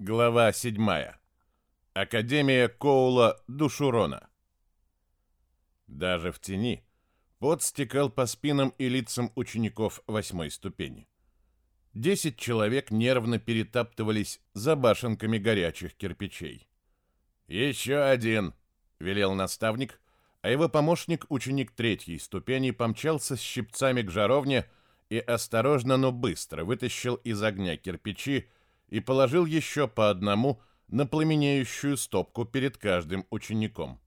Глава 7. Академия Коула Душурона. Даже в тени пот стекал по спинам и лицам учеников восьмой ступени. Десять человек нервно перетаптывались за башенками горячих кирпичей. «Еще один!» — велел наставник, а его помощник, ученик третьей ступени, помчался с щипцами к жаровне и осторожно, но быстро вытащил из огня кирпичи, и положил еще по одному на пламенеющую стопку перед каждым учеником.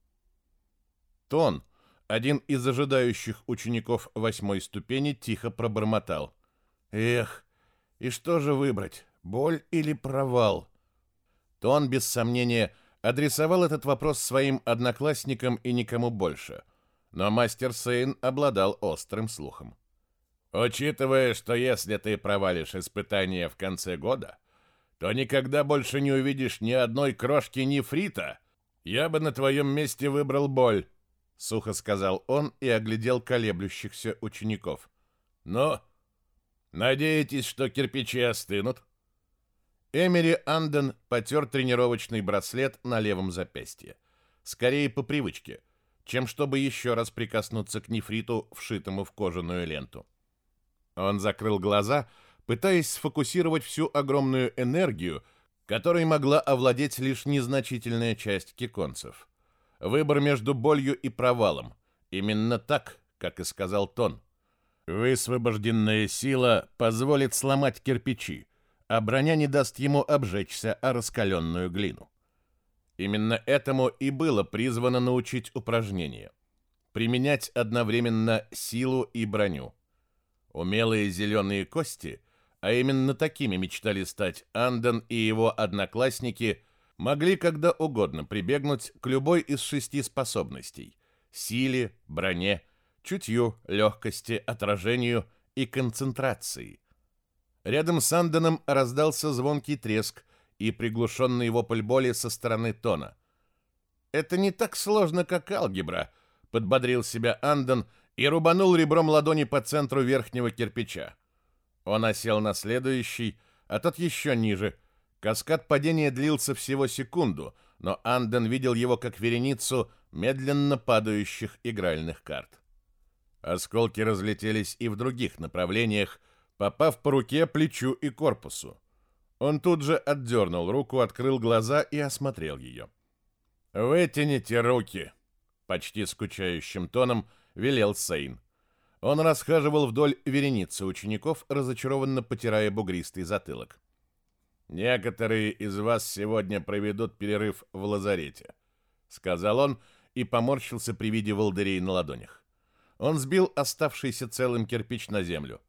Тон, один из ожидающих учеников восьмой ступени, тихо пробормотал. «Эх, и что же выбрать, боль или провал?» Тон, без сомнения, адресовал этот вопрос своим одноклассникам и никому больше, но мастер Сейн обладал острым слухом. «Учитывая, что если ты провалишь испытание в конце года, то никогда больше не увидишь ни одной крошки нефрита. Я бы на твоем месте выбрал боль, — сухо сказал он и оглядел колеблющихся учеников. Но надеетесь, что кирпичи остынут? Эмери Анден потер тренировочный браслет на левом запястье. Скорее по привычке, чем чтобы еще раз прикоснуться к нефриту, вшитому в кожаную ленту. Он закрыл глаза пытаясь сфокусировать всю огромную энергию, которой могла овладеть лишь незначительная часть киконцев. Выбор между болью и провалом. Именно так, как и сказал Тон. Высвобожденная сила позволит сломать кирпичи, а броня не даст ему обжечься о раскаленную глину. Именно этому и было призвано научить упражнение. Применять одновременно силу и броню. Умелые зеленые кости — а именно такими мечтали стать Анден и его одноклассники, могли когда угодно прибегнуть к любой из шести способностей – силе, броне, чутью, легкости, отражению и концентрации. Рядом с Анденом раздался звонкий треск и приглушенный вопль боли со стороны Тона. «Это не так сложно, как алгебра», — подбодрил себя Анден и рубанул ребром ладони по центру верхнего кирпича. Он осел на следующий, а тот еще ниже. Каскад падения длился всего секунду, но Анден видел его как вереницу медленно падающих игральных карт. Осколки разлетелись и в других направлениях, попав по руке, плечу и корпусу. Он тут же отдернул руку, открыл глаза и осмотрел ее. «Вытяните руки!» — почти скучающим тоном велел Сейн. Он расхаживал вдоль вереницы учеников, разочарованно потирая бугристый затылок. «Некоторые из вас сегодня проведут перерыв в лазарете», — сказал он и поморщился при виде волдырей на ладонях. Он сбил оставшийся целым кирпич на землю.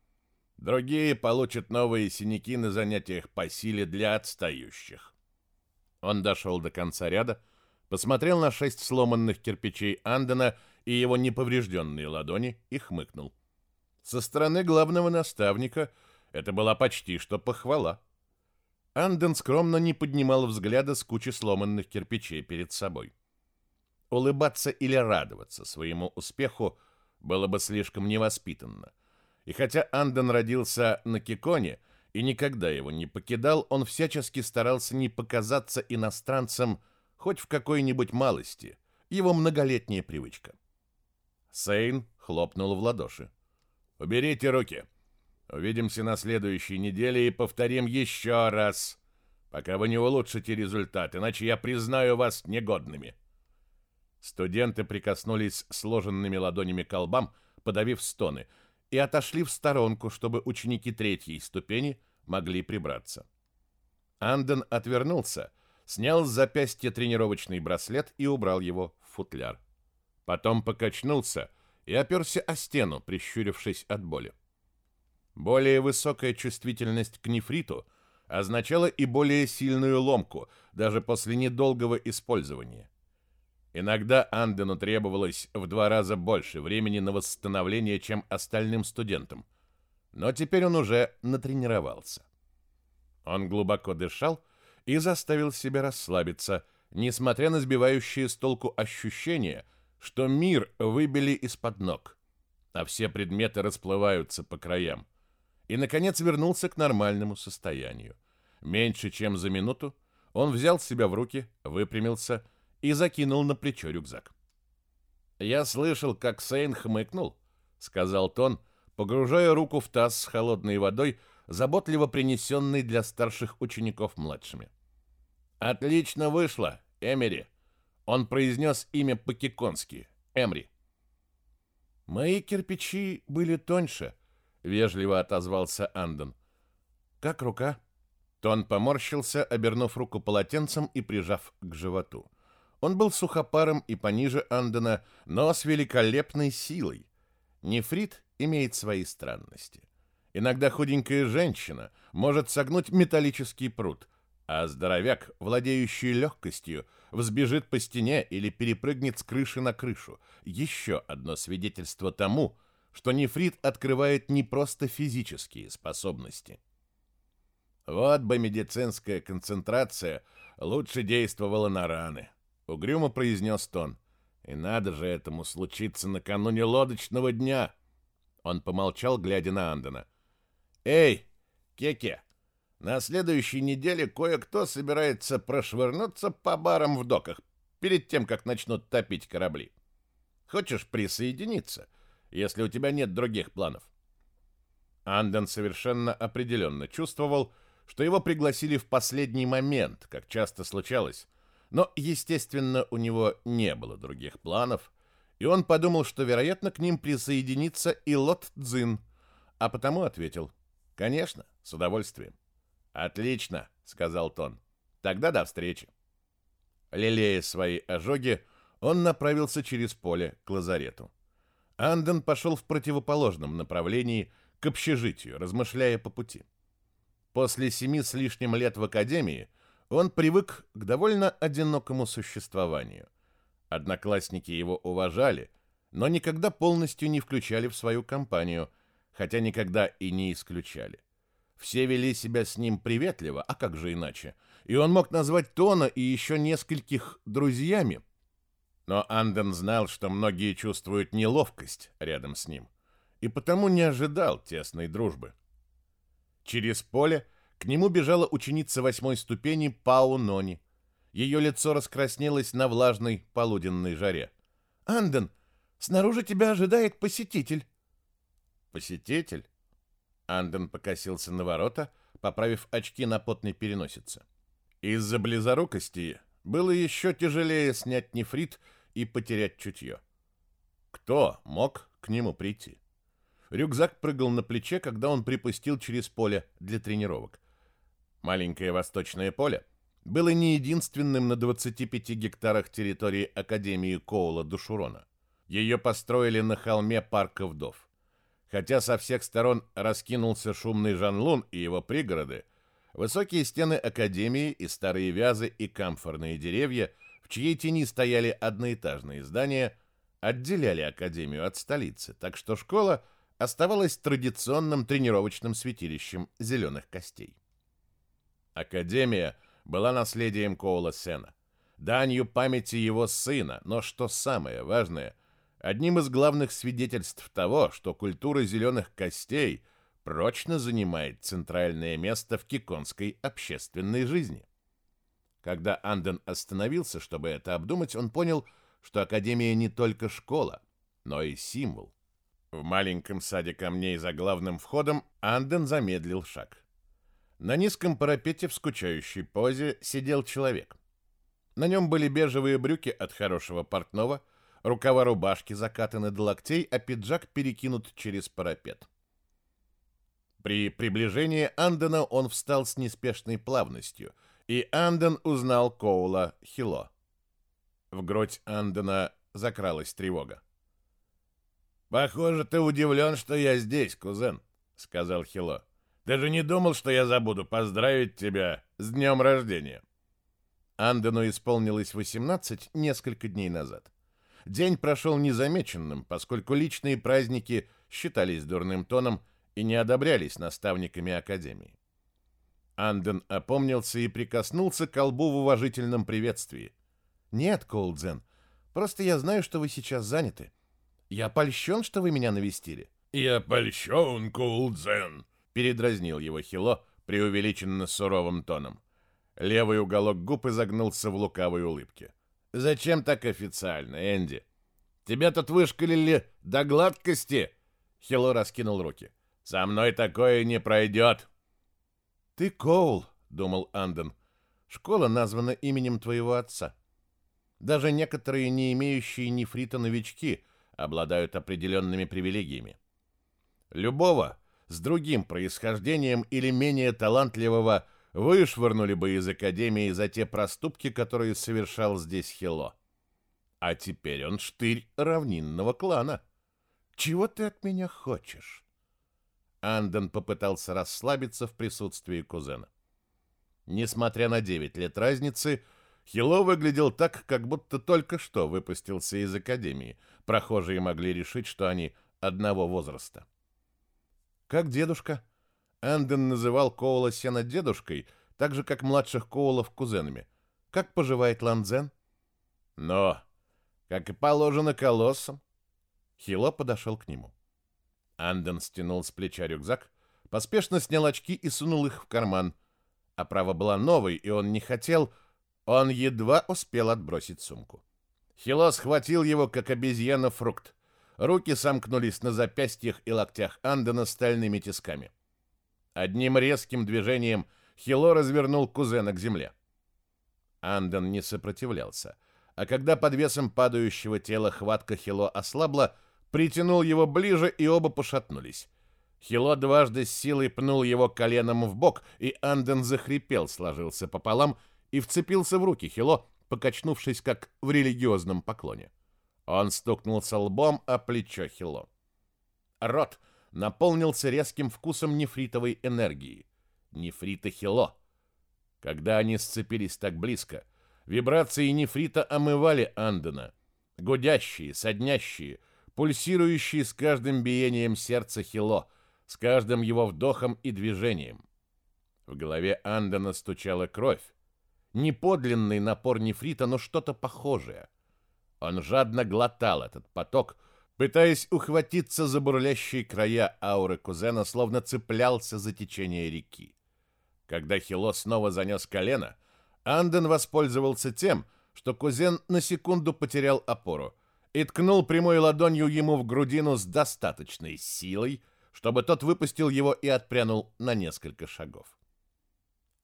Другие получат новые синяки на занятиях по силе для отстающих. Он дошел до конца ряда, посмотрел на шесть сломанных кирпичей Андена и его неповрежденные ладони и хмыкнул. Со стороны главного наставника это была почти что похвала. Анден скромно не поднимал взгляда с кучи сломанных кирпичей перед собой. Улыбаться или радоваться своему успеху было бы слишком невоспитанно. И хотя Анден родился на Киконе и никогда его не покидал, он всячески старался не показаться иностранцем хоть в какой-нибудь малости, его многолетняя привычка. Сейн хлопнул в ладоши. «Уберите руки. Увидимся на следующей неделе и повторим еще раз, пока вы не улучшите результат, иначе я признаю вас негодными». Студенты прикоснулись сложенными ладонями к колбам, подавив стоны, и отошли в сторонку, чтобы ученики третьей ступени могли прибраться. Анден отвернулся, снял с запястья тренировочный браслет и убрал его в футляр. Потом покачнулся и оперся о стену, прищурившись от боли. Более высокая чувствительность к нефриту означала и более сильную ломку, даже после недолгого использования. Иногда Андену требовалось в два раза больше времени на восстановление, чем остальным студентам, но теперь он уже натренировался. Он глубоко дышал и заставил себя расслабиться, несмотря на сбивающие с толку ощущения – что мир выбили из-под ног, а все предметы расплываются по краям. И, наконец, вернулся к нормальному состоянию. Меньше чем за минуту Он взял себя в руки, выпрямился и закинул на плечо рюкзак. «Я слышал, как Сейн хмыкнул», — сказал Тон, погружая руку в таз с холодной водой, заботливо принесенный для старших учеников младшими. «Отлично вышло, Эмери!» Он произнес имя по-киконски — Эмри. «Мои кирпичи были тоньше», — вежливо отозвался Андон. «Как рука?» Тон поморщился, обернув руку полотенцем и прижав к животу. Он был сухопаром и пониже Андона, но с великолепной силой. Нефрит имеет свои странности. Иногда худенькая женщина может согнуть металлический пруд, а здоровяк, владеющий легкостью, взбежит по стене или перепрыгнет с крыши на крышу. Еще одно свидетельство тому, что нефрит открывает не просто физические способности. Вот бы медицинская концентрация лучше действовала на раны, угрюмо произнес Тон. И надо же этому случиться накануне лодочного дня. Он помолчал, глядя на Андона. Эй, Кеке, на следующей неделе кое-кто собирается прошвырнуться по барам в доках перед тем, как начнут топить корабли. Хочешь присоединиться, если у тебя нет других планов? Анден совершенно определенно чувствовал, что его пригласили в последний момент, как часто случалось, но, естественно, у него не было других планов, и он подумал, что, вероятно, к ним присоединится и Лот Цзин, а потому ответил «Конечно, с удовольствием». «Отлично», — сказал Тон. «Тогда до встречи». Лелея свои ожоги, он направился через поле к лазарету. Анден пошел в противоположном направлении к общежитию, размышляя по пути. После семи с лишним лет в академии он привык к довольно одинокому существованию. Одноклассники его уважали, но никогда полностью не включали в свою компанию, хотя никогда и не исключали. Все вели себя с ним приветливо, а как же иначе? И он мог назвать Тона и еще нескольких друзьями. Но Анден знал, что многие чувствуют неловкость рядом с ним, и потому не ожидал тесной дружбы. Через поле к нему бежала ученица восьмой ступени Пау Нони. Ее лицо раскраснелось на влажной полуденной жаре. «Анден, снаружи тебя ожидает посетитель». «Посетитель?» Анден покосился на ворота, поправив очки на потной переносице. Из-за близорукости было еще тяжелее снять нефрит и потерять чутье. Кто мог к нему прийти? Рюкзак прыгал на плече, когда он припустил через поле для тренировок. Маленькое восточное поле было не единственным на 25 гектарах территории Академии Коула Душурона. Ее построили на холме парка вдов. Хотя со всех сторон раскинулся шумный Жанлун и его пригороды, высокие стены Академии и старые вязы и камфорные деревья, в чьей тени стояли одноэтажные здания, отделяли Академию от столицы, так что школа оставалась традиционным тренировочным святилищем зеленых костей. Академия была наследием Коула Сена, данью памяти его сына, но что самое важное, одним из главных свидетельств того, что культура зеленых костей прочно занимает центральное место в киконской общественной жизни. Когда Анден остановился, чтобы это обдумать, он понял, что Академия не только школа, но и символ. В маленьком саде камней за главным входом Анден замедлил шаг. На низком парапете в скучающей позе сидел человек. На нем были бежевые брюки от хорошего портного, рукава рубашки закатаны до локтей, а пиджак перекинут через парапет. При приближении Андена он встал с неспешной плавностью, и Анден узнал Коула Хило. В грудь Андена закралась тревога. «Похоже, ты удивлен, что я здесь, кузен», — сказал Хило. «Даже не думал, что я забуду поздравить тебя с днем рождения». Андену исполнилось 18 несколько дней назад. День прошел незамеченным, поскольку личные праздники считались дурным тоном и не одобрялись наставниками Академии. Анден опомнился и прикоснулся к колбу в уважительном приветствии. «Нет, Колдзен, просто я знаю, что вы сейчас заняты. Я польщен, что вы меня навестили. Я польщен, Кулдзен, передразнил его Хило преувеличенно суровым тоном. Левый уголок губ изогнулся в лукавой улыбке. «Зачем так официально, Энди? Тебя тут вышкалили до гладкости?» Хило раскинул руки. «Со мной такое не пройдет!» «Ты Коул», — думал Анден. «Школа названа именем твоего отца. Даже некоторые не имеющие нефрита новички обладают определенными привилегиями. Любого с другим происхождением или менее талантливого вышвырнули бы из академии за те проступки, которые совершал здесь Хило. А теперь он штырь равнинного клана. Чего ты от меня хочешь? Анден попытался расслабиться в присутствии кузена. Несмотря на 9 лет разницы, Хило выглядел так, как будто только что выпустился из академии. Прохожие могли решить, что они одного возраста. Как дедушка? Энден называл Коула Сена дедушкой, так же, как младших Коулов кузенами. Как поживает Ланзен? Но, как и положено колоссам. Хило подошел к нему. Анден стянул с плеча рюкзак, поспешно снял очки и сунул их в карман. Оправа была новой, и он не хотел... Он едва успел отбросить сумку. Хило схватил его, как обезьяна, фрукт. Руки сомкнулись на запястьях и локтях Андена стальными тисками. Одним резким движением Хило развернул кузена к земле. Анден не сопротивлялся, а когда под весом падающего тела хватка Хило ослабла, притянул его ближе, и оба пошатнулись. Хило дважды с силой пнул его коленом в бок, и Анден захрипел, сложился пополам и вцепился в руки Хило, покачнувшись как в религиозном поклоне. Он стукнулся лбом о плечо Хило. Рот наполнился резким вкусом нефритовой энергии. Нефрита Хило. Когда они сцепились так близко, вибрации нефрита омывали Андена. Гудящие, соднящие, пульсирующие с каждым биением сердца Хило, с каждым его вдохом и движением. В голове Андена стучала кровь. Не подлинный напор нефрита, но что-то похожее — он жадно глотал этот поток, пытаясь ухватиться за бурлящие края ауры кузена, словно цеплялся за течение реки. Когда Хило снова занес колено, Анден воспользовался тем, что кузен на секунду потерял опору и ткнул прямой ладонью ему в грудину с достаточной силой, чтобы тот выпустил его и отпрянул на несколько шагов.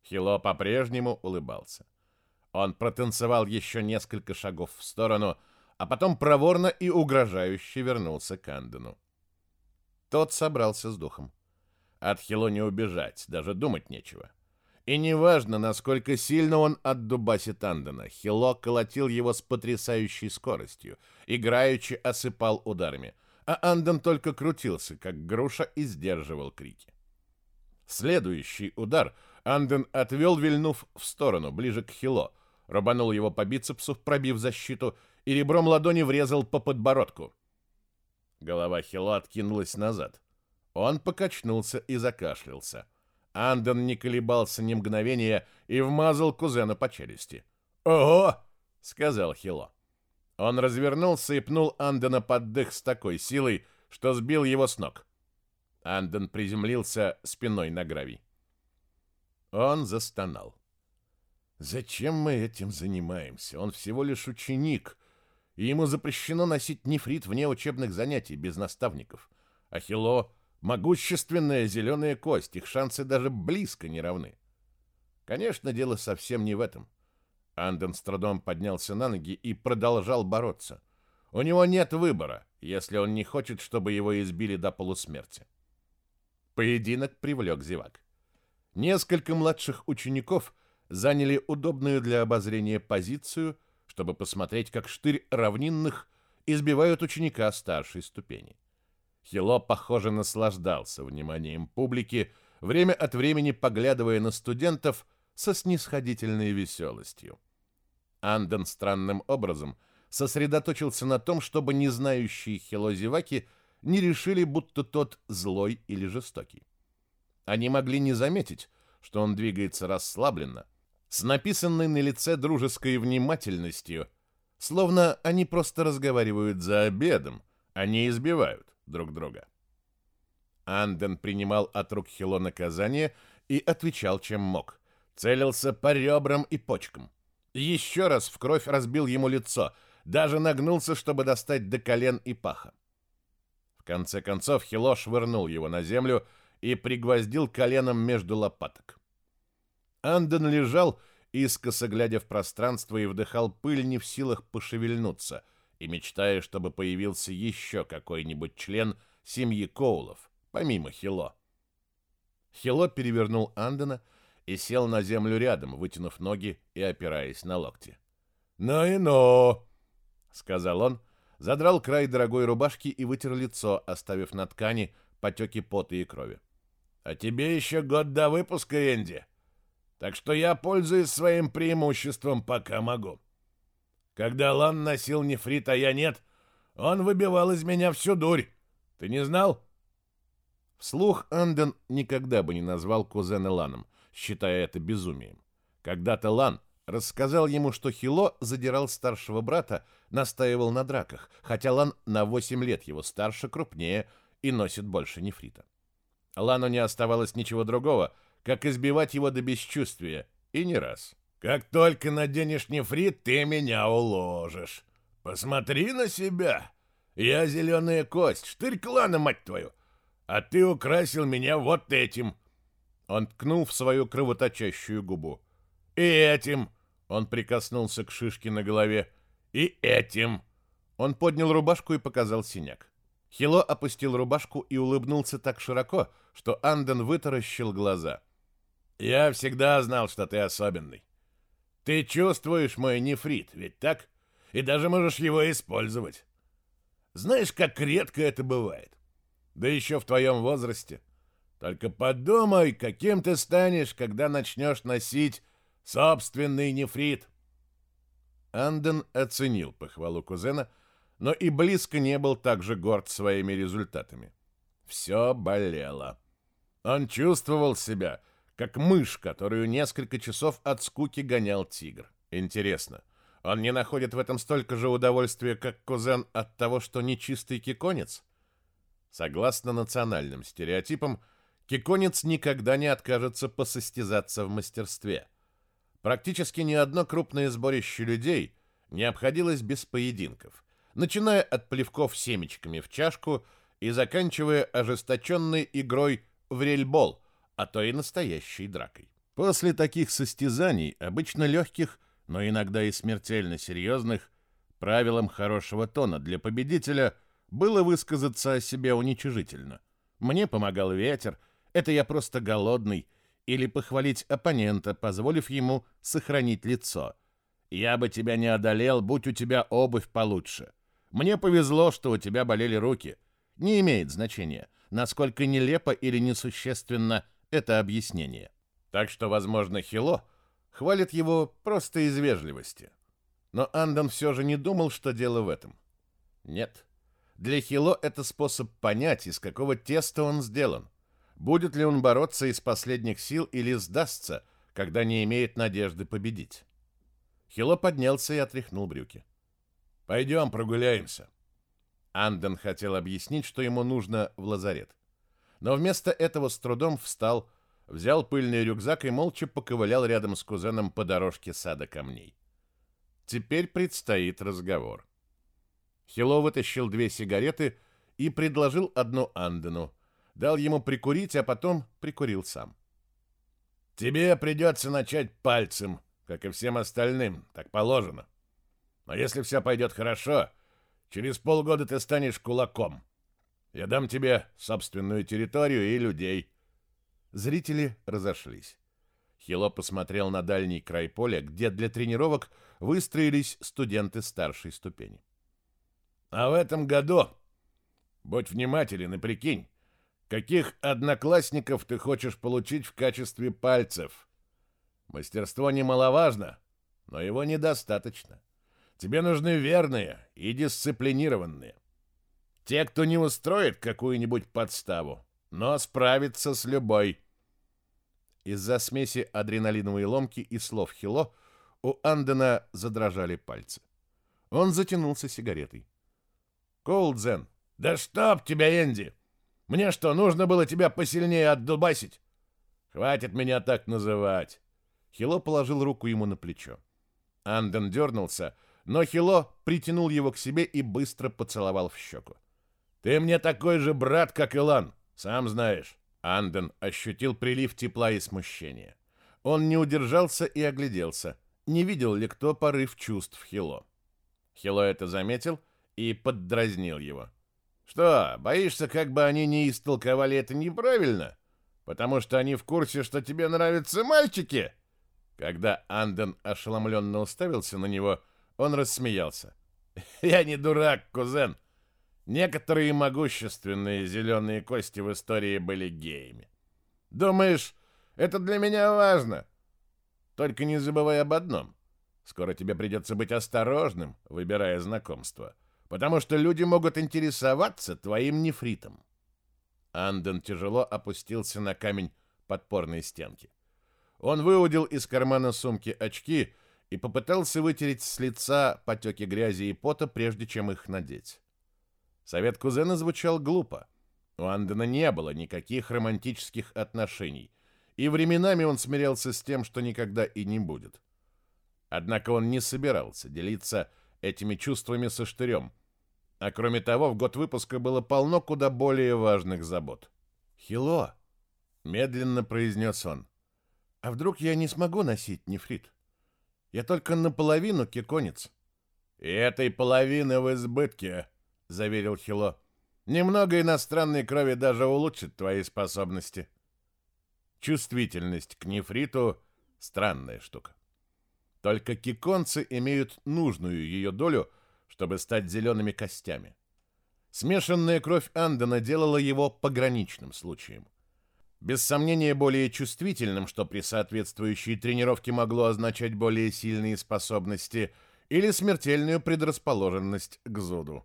Хило по-прежнему улыбался. Он протанцевал еще несколько шагов в сторону, а потом проворно и угрожающе вернулся к Андену. Тот собрался с духом. От Хило не убежать, даже думать нечего. И неважно, насколько сильно он отдубасит Андена, Хило колотил его с потрясающей скоростью, играючи осыпал ударами, а Анден только крутился, как груша, и сдерживал крики. Следующий удар Анден отвел, вильнув в сторону, ближе к Хило, рубанул его по бицепсу, пробив защиту, и ребром ладони врезал по подбородку. Голова Хило откинулась назад. Он покачнулся и закашлялся. Андон не колебался ни мгновения и вмазал кузена по челюсти. «Ого!» — сказал Хило. Он развернулся и пнул Андона под дых с такой силой, что сбил его с ног. Андон приземлился спиной на гравий. Он застонал. «Зачем мы этим занимаемся? Он всего лишь ученик, и ему запрещено носить нефрит вне учебных занятий без наставников. Ахилло — могущественная зеленая кость, их шансы даже близко не равны. Конечно, дело совсем не в этом. Анден с трудом поднялся на ноги и продолжал бороться. У него нет выбора, если он не хочет, чтобы его избили до полусмерти. Поединок привлек зевак. Несколько младших учеников заняли удобную для обозрения позицию — чтобы посмотреть, как штырь равнинных избивают ученика старшей ступени. Хило, похоже, наслаждался вниманием публики, время от времени поглядывая на студентов со снисходительной веселостью. Анден странным образом сосредоточился на том, чтобы не знающие Хило зеваки не решили, будто тот злой или жестокий. Они могли не заметить, что он двигается расслабленно, с написанной на лице дружеской внимательностью, словно они просто разговаривают за обедом, а не избивают друг друга. Анден принимал от рук Хило наказание и отвечал, чем мог. Целился по ребрам и почкам. Еще раз в кровь разбил ему лицо, даже нагнулся, чтобы достать до колен и паха. В конце концов Хило швырнул его на землю и пригвоздил коленом между лопаток. Анден лежал, искоса глядя в пространство и вдыхал пыль не в силах пошевельнуться, и мечтая, чтобы появился еще какой-нибудь член семьи Коулов, помимо Хило. Хило перевернул Андена и сел на землю рядом, вытянув ноги и опираясь на локти. «Ну и ну!» — сказал он, задрал край дорогой рубашки и вытер лицо, оставив на ткани потеки пота и крови. «А тебе еще год до выпуска, Энди, так что я пользуюсь своим преимуществом, пока могу. Когда Лан носил нефрит, а я нет, он выбивал из меня всю дурь. Ты не знал?» Вслух Анден никогда бы не назвал кузена Ланом, считая это безумием. Когда-то Лан рассказал ему, что Хило задирал старшего брата, настаивал на драках, хотя Лан на 8 лет его старше, крупнее и носит больше нефрита. Лану не оставалось ничего другого, как избивать его до бесчувствия, и не раз. «Как только наденешь нефрит, ты меня уложишь. Посмотри на себя. Я зеленая кость, штырь клана, мать твою. А ты украсил меня вот этим». Он ткнул в свою кровоточащую губу. «И этим!» Он прикоснулся к шишке на голове. «И этим!» Он поднял рубашку и показал синяк. Хило опустил рубашку и улыбнулся так широко, что Анден вытаращил глаза. «Я всегда знал, что ты особенный. Ты чувствуешь мой нефрит, ведь так? И даже можешь его использовать. Знаешь, как редко это бывает? Да еще в твоем возрасте. Только подумай, каким ты станешь, когда начнешь носить собственный нефрит. Анден оценил похвалу кузена, но и близко не был так же горд своими результатами. Все болело. Он чувствовал себя, как мышь, которую несколько часов от скуки гонял тигр. Интересно, он не находит в этом столько же удовольствия, как кузен от того, что нечистый киконец? Согласно национальным стереотипам, киконец никогда не откажется посостязаться в мастерстве. Практически ни одно крупное сборище людей не обходилось без поединков, начиная от плевков семечками в чашку и заканчивая ожесточенной игрой в рельбол, а то и настоящей дракой. После таких состязаний, обычно легких, но иногда и смертельно серьезных, правилом хорошего тона для победителя было высказаться о себе уничижительно. Мне помогал ветер, это я просто голодный, или похвалить оппонента, позволив ему сохранить лицо. Я бы тебя не одолел, будь у тебя обувь получше. Мне повезло, что у тебя болели руки. Не имеет значения, насколько нелепо или несущественно это объяснение. Так что, возможно, Хило хвалит его просто из вежливости. Но Андон все же не думал, что дело в этом. Нет. Для Хило это способ понять, из какого теста он сделан. Будет ли он бороться из последних сил или сдастся, когда не имеет надежды победить. Хило поднялся и отряхнул брюки. «Пойдем прогуляемся». Анден хотел объяснить, что ему нужно в лазарет. Но вместо этого с трудом встал, взял пыльный рюкзак и молча поковылял рядом с кузеном по дорожке сада камней. Теперь предстоит разговор. Хило вытащил две сигареты и предложил одну Андену. Дал ему прикурить, а потом прикурил сам. «Тебе придется начать пальцем, как и всем остальным, так положено. Но если все пойдет хорошо, через полгода ты станешь кулаком. Я дам тебе собственную территорию и людей. Зрители разошлись. Хило посмотрел на дальний край поля, где для тренировок выстроились студенты старшей ступени. А в этом году будь внимателен и прикинь, каких одноклассников ты хочешь получить в качестве пальцев. Мастерство немаловажно, но его недостаточно. Тебе нужны верные и дисциплинированные. Те, кто не устроит какую-нибудь подставу, но справится с любой. Из-за смеси адреналиновой ломки и слов Хило у Андена задрожали пальцы. Он затянулся сигаретой. «Колдзен, да чтоб тебя, Энди! Мне что, нужно было тебя посильнее отдубасить? Хватит меня так называть!» Хило положил руку ему на плечо. Анден дернулся, но Хило притянул его к себе и быстро поцеловал в щеку. «Ты мне такой же брат, как Илан, сам знаешь». Анден ощутил прилив тепла и смущения. Он не удержался и огляделся, не видел ли кто порыв чувств Хило. Хило это заметил и поддразнил его. «Что, боишься, как бы они не истолковали это неправильно? Потому что они в курсе, что тебе нравятся мальчики?» Когда Анден ошеломленно уставился на него, он рассмеялся. «Я не дурак, кузен. Некоторые могущественные зеленые кости в истории были геями. Думаешь, это для меня важно? Только не забывай об одном. Скоро тебе придется быть осторожным, выбирая знакомство, потому что люди могут интересоваться твоим нефритом». Анден тяжело опустился на камень подпорной стенки. Он выудил из кармана сумки очки и попытался вытереть с лица потеки грязи и пота, прежде чем их надеть. Совет кузена звучал глупо. У Андена не было никаких романтических отношений, и временами он смирялся с тем, что никогда и не будет. Однако он не собирался делиться этими чувствами со Штырем, а кроме того, в год выпуска было полно куда более важных забот. «Хило!» — медленно произнес он. А вдруг я не смогу носить нефрит? Я только наполовину кеконец. И этой половины в избытке, заверил Хило. Немного иностранной крови даже улучшит твои способности. Чувствительность к нефриту — странная штука. Только киконцы имеют нужную ее долю, чтобы стать зелеными костями. Смешанная кровь Андена делала его пограничным случаем без сомнения более чувствительным, что при соответствующей тренировке могло означать более сильные способности или смертельную предрасположенность к зуду.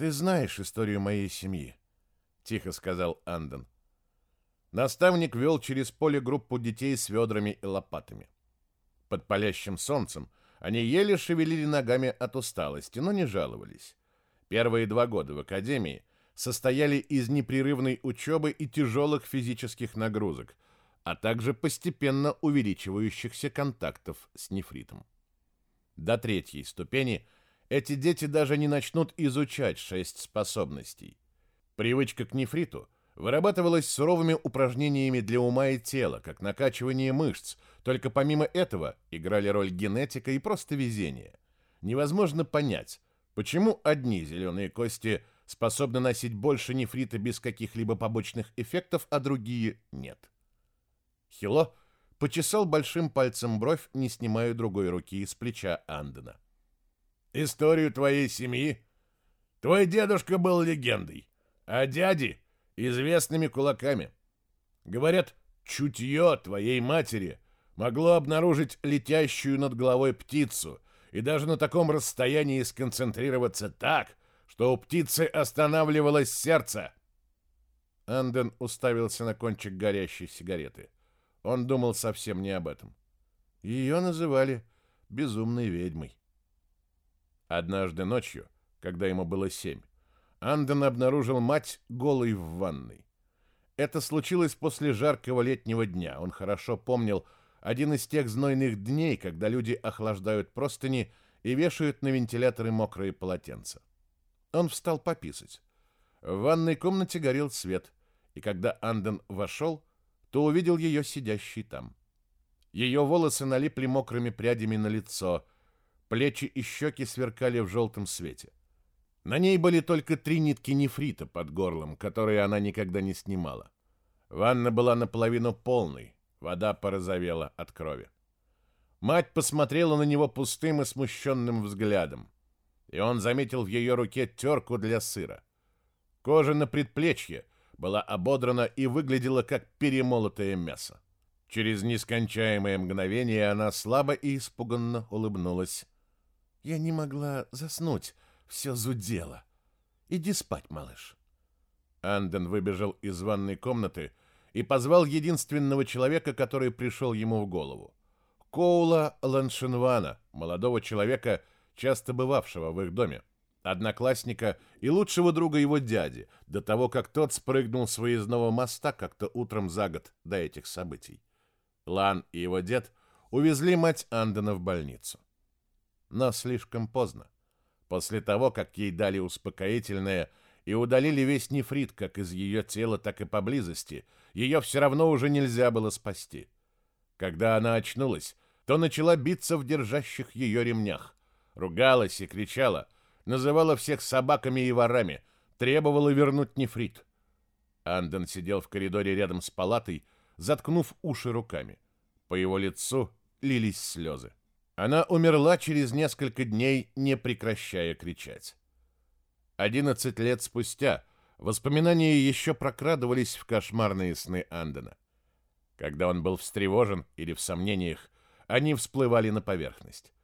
«Ты знаешь историю моей семьи», — тихо сказал Анден. Наставник вел через поле группу детей с ведрами и лопатами. Под палящим солнцем они еле шевелили ногами от усталости, но не жаловались. Первые два года в академии состояли из непрерывной учебы и тяжелых физических нагрузок, а также постепенно увеличивающихся контактов с нефритом. До третьей ступени эти дети даже не начнут изучать шесть способностей. Привычка к нефриту вырабатывалась суровыми упражнениями для ума и тела, как накачивание мышц, только помимо этого играли роль генетика и просто везение. Невозможно понять, почему одни зеленые кости – способны носить больше нефрита без каких-либо побочных эффектов, а другие нет. Хило почесал большим пальцем бровь, не снимая другой руки из плеча Андена. «Историю твоей семьи? Твой дедушка был легендой, а дяди — известными кулаками. Говорят, чутье твоей матери могло обнаружить летящую над головой птицу и даже на таком расстоянии сконцентрироваться так, что у птицы останавливалось сердце. Анден уставился на кончик горящей сигареты. Он думал совсем не об этом. Ее называли безумной ведьмой. Однажды ночью, когда ему было семь, Анден обнаружил мать голой в ванной. Это случилось после жаркого летнего дня. Он хорошо помнил один из тех знойных дней, когда люди охлаждают простыни и вешают на вентиляторы мокрые полотенца. Он встал пописать. В ванной комнате горел свет, и когда Анден вошел, то увидел ее сидящей там. Ее волосы налипли мокрыми прядями на лицо, плечи и щеки сверкали в желтом свете. На ней были только три нитки нефрита под горлом, которые она никогда не снимала. Ванна была наполовину полной, вода порозовела от крови. Мать посмотрела на него пустым и смущенным взглядом и он заметил в ее руке терку для сыра. Кожа на предплечье была ободрана и выглядела как перемолотое мясо. Через нескончаемое мгновение она слабо и испуганно улыбнулась. «Я не могла заснуть, все зудело. Иди спать, малыш». Анден выбежал из ванной комнаты и позвал единственного человека, который пришел ему в голову. Коула Ланшинвана, молодого человека, часто бывавшего в их доме, одноклассника и лучшего друга его дяди, до того, как тот спрыгнул с выездного моста как-то утром за год до этих событий. Лан и его дед увезли мать Андена в больницу. Но слишком поздно. После того, как ей дали успокоительное и удалили весь нефрит как из ее тела, так и поблизости, ее все равно уже нельзя было спасти. Когда она очнулась, то начала биться в держащих ее ремнях, ругалась и кричала, называла всех собаками и ворами, требовала вернуть нефрит. Анден сидел в коридоре рядом с палатой, заткнув уши руками. По его лицу лились слезы. Она умерла через несколько дней, не прекращая кричать. Одиннадцать лет спустя воспоминания еще прокрадывались в кошмарные сны Андена. Когда он был встревожен или в сомнениях, они всплывали на поверхность.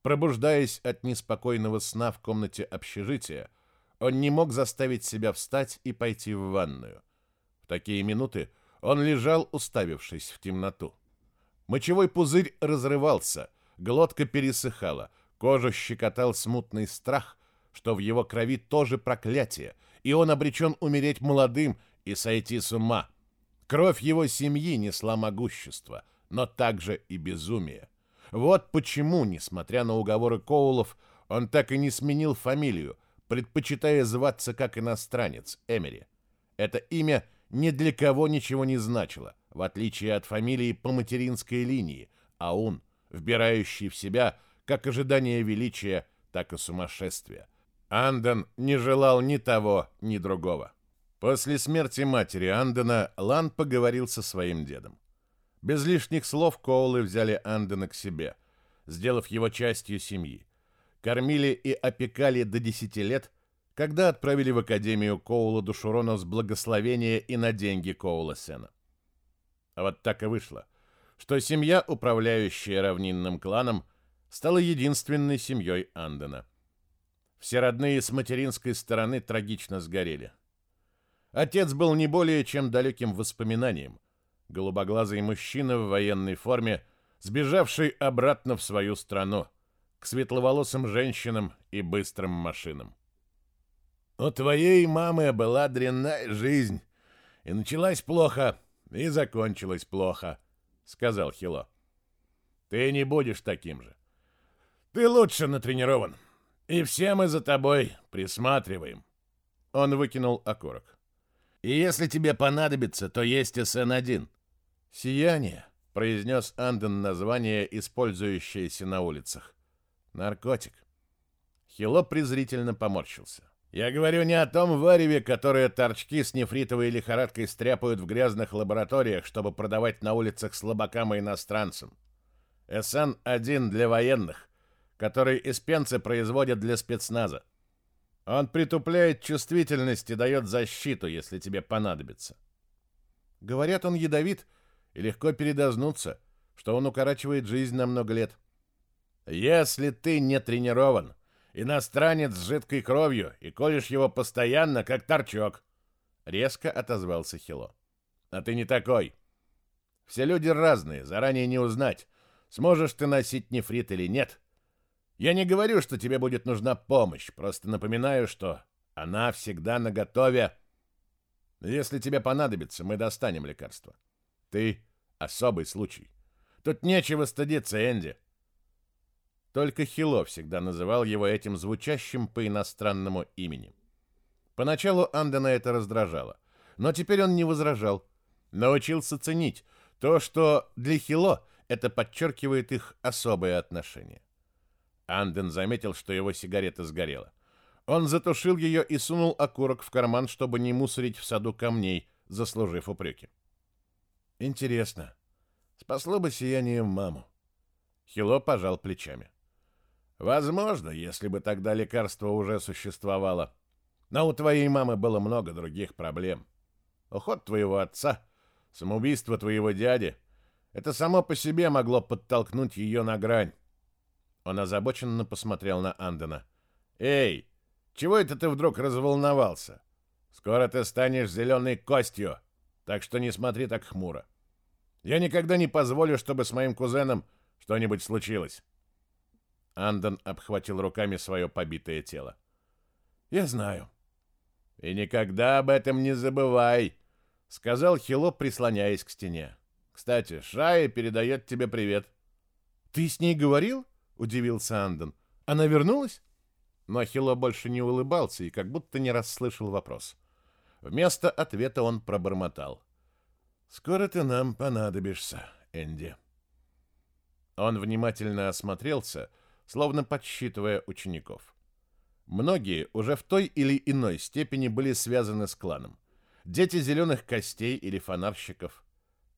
Пробуждаясь от неспокойного сна в комнате общежития, он не мог заставить себя встать и пойти в ванную. В такие минуты он лежал, уставившись в темноту. Мочевой пузырь разрывался, глотка пересыхала, кожу щекотал смутный страх, что в его крови тоже проклятие, и он обречен умереть молодым и сойти с ума. Кровь его семьи несла могущество, но также и безумие. Вот почему, несмотря на уговоры Коулов, он так и не сменил фамилию, предпочитая зваться как иностранец Эмери. Это имя ни для кого ничего не значило, в отличие от фамилии по материнской линии, а он, вбирающий в себя как ожидание величия, так и сумасшествия. Анден не желал ни того, ни другого. После смерти матери Андена Лан поговорил со своим дедом. Без лишних слов Коулы взяли Андена к себе, сделав его частью семьи. Кормили и опекали до 10 лет, когда отправили в Академию Коула Душурона с благословения и на деньги Коула Сена. А вот так и вышло, что семья, управляющая равнинным кланом, стала единственной семьей Андена. Все родные с материнской стороны трагично сгорели. Отец был не более чем далеким воспоминанием. Голубоглазый мужчина в военной форме, сбежавший обратно в свою страну, к светловолосым женщинам и быстрым машинам. У твоей мамы была дрянная жизнь, и началась плохо, и закончилась плохо, сказал Хило. Ты не будешь таким же. Ты лучше натренирован, и все мы за тобой присматриваем. Он выкинул окурок. И если тебе понадобится, то есть СН-1. Сияние, произнес Анден название, использующееся на улицах. Наркотик. Хило презрительно поморщился. Я говорю не о том вареве, которое торчки с нефритовой лихорадкой стряпают в грязных лабораториях, чтобы продавать на улицах слабакам и иностранцам. СН-1 для военных, который испенцы производят для спецназа. Он притупляет чувствительность и дает защиту, если тебе понадобится. Говорят, он ядовит и легко передознуться, что он укорачивает жизнь на много лет. Если ты не тренирован, Иностранец с жидкой кровью, и колешь его постоянно, как торчок. Резко отозвался Хило. А ты не такой. Все люди разные, заранее не узнать, сможешь ты носить нефрит или нет. Я не говорю, что тебе будет нужна помощь, просто напоминаю, что она всегда наготове. Если тебе понадобится, мы достанем лекарство. Ты особый случай. Тут нечего стыдиться, Энди. Только Хило всегда называл его этим звучащим по-иностранному именем. Поначалу Андена это раздражало, но теперь он не возражал. Научился ценить то, что для Хило это подчеркивает их особые отношения. Анден заметил, что его сигарета сгорела. Он затушил ее и сунул окурок в карман, чтобы не мусорить в саду камней, заслужив упреки. Интересно, спасло бы сияние маму. Хило пожал плечами. Возможно, если бы тогда лекарство уже существовало. Но у твоей мамы было много других проблем. Уход твоего отца, самоубийство твоего дяди — это само по себе могло подтолкнуть ее на грань. Он озабоченно посмотрел на Андена. «Эй, чего это ты вдруг разволновался? Скоро ты станешь зеленой костью, так что не смотри так хмуро. Я никогда не позволю, чтобы с моим кузеном что-нибудь случилось». Андон обхватил руками свое побитое тело. «Я знаю». «И никогда об этом не забывай», — сказал Хило, прислоняясь к стене. Кстати, Шая передает тебе привет. Ты с ней говорил? Удивился Андон. Она вернулась? Но Хило больше не улыбался и как будто не расслышал вопрос. Вместо ответа он пробормотал. «Скоро ты нам понадобишься, Энди». Он внимательно осмотрелся, словно подсчитывая учеников. Многие уже в той или иной степени были связаны с кланом. Дети зеленых костей или фонарщиков.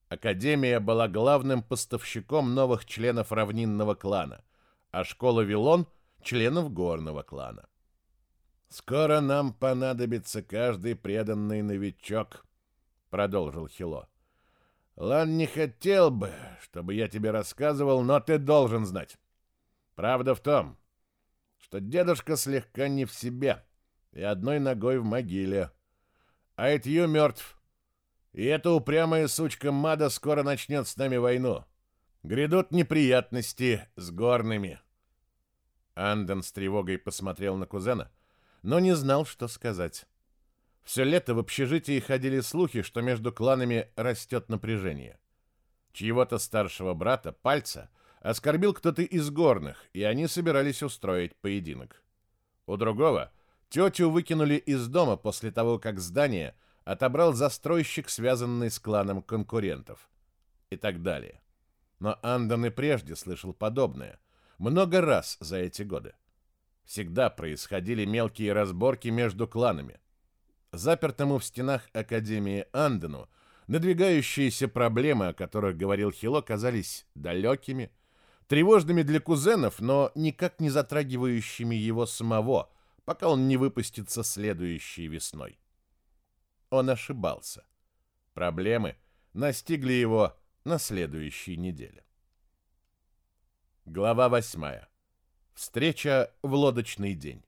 Академия была главным поставщиком новых членов равнинного клана, а школа Вилон — членов горного клана. «Скоро нам понадобится каждый преданный новичок», — продолжил Хило. Лан не хотел бы, чтобы я тебе рассказывал, но ты должен знать. Правда в том, что дедушка слегка не в себе и одной ногой в могиле. А Этью мертв. И эта упрямая сучка Мада скоро начнет с нами войну. Грядут неприятности с горными. Анден с тревогой посмотрел на кузена, но не знал, что сказать. Все лето в общежитии ходили слухи, что между кланами растет напряжение. Чьего-то старшего брата, Пальца, оскорбил кто-то из горных, и они собирались устроить поединок. У другого тетю выкинули из дома после того, как здание отобрал застройщик, связанный с кланом конкурентов. И так далее. Но Андон и прежде слышал подобное. Много раз за эти годы. Всегда происходили мелкие разборки между кланами – запертому в стенах Академии Андену, надвигающиеся проблемы, о которых говорил Хило, казались далекими, тревожными для кузенов, но никак не затрагивающими его самого, пока он не выпустится следующей весной. Он ошибался. Проблемы настигли его на следующей неделе. Глава восьмая. Встреча в лодочный день.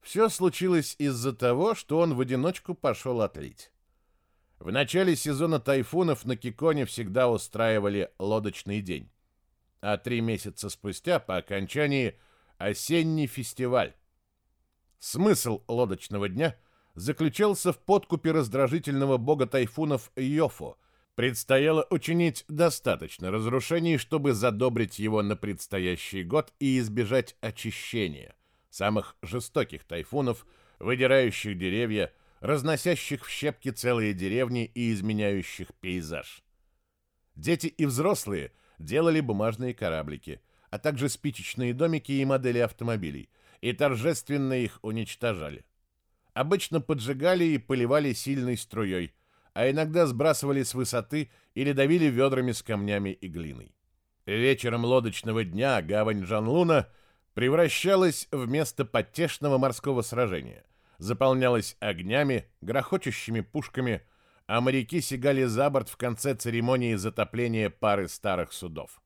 Все случилось из-за того, что он в одиночку пошел отлить. В начале сезона тайфунов на Киконе всегда устраивали лодочный день. А три месяца спустя, по окончании, осенний фестиваль. Смысл лодочного дня заключался в подкупе раздражительного бога тайфунов Йофо. Предстояло учинить достаточно разрушений, чтобы задобрить его на предстоящий год и избежать очищения – самых жестоких тайфунов, выдирающих деревья, разносящих в щепки целые деревни и изменяющих пейзаж. Дети и взрослые делали бумажные кораблики, а также спичечные домики и модели автомобилей, и торжественно их уничтожали. Обычно поджигали и поливали сильной струей, а иногда сбрасывали с высоты или давили ведрами с камнями и глиной. Вечером лодочного дня гавань Жанлуна – превращалась в место потешного морского сражения, заполнялась огнями, грохочущими пушками, а моряки сигали за борт в конце церемонии затопления пары старых судов.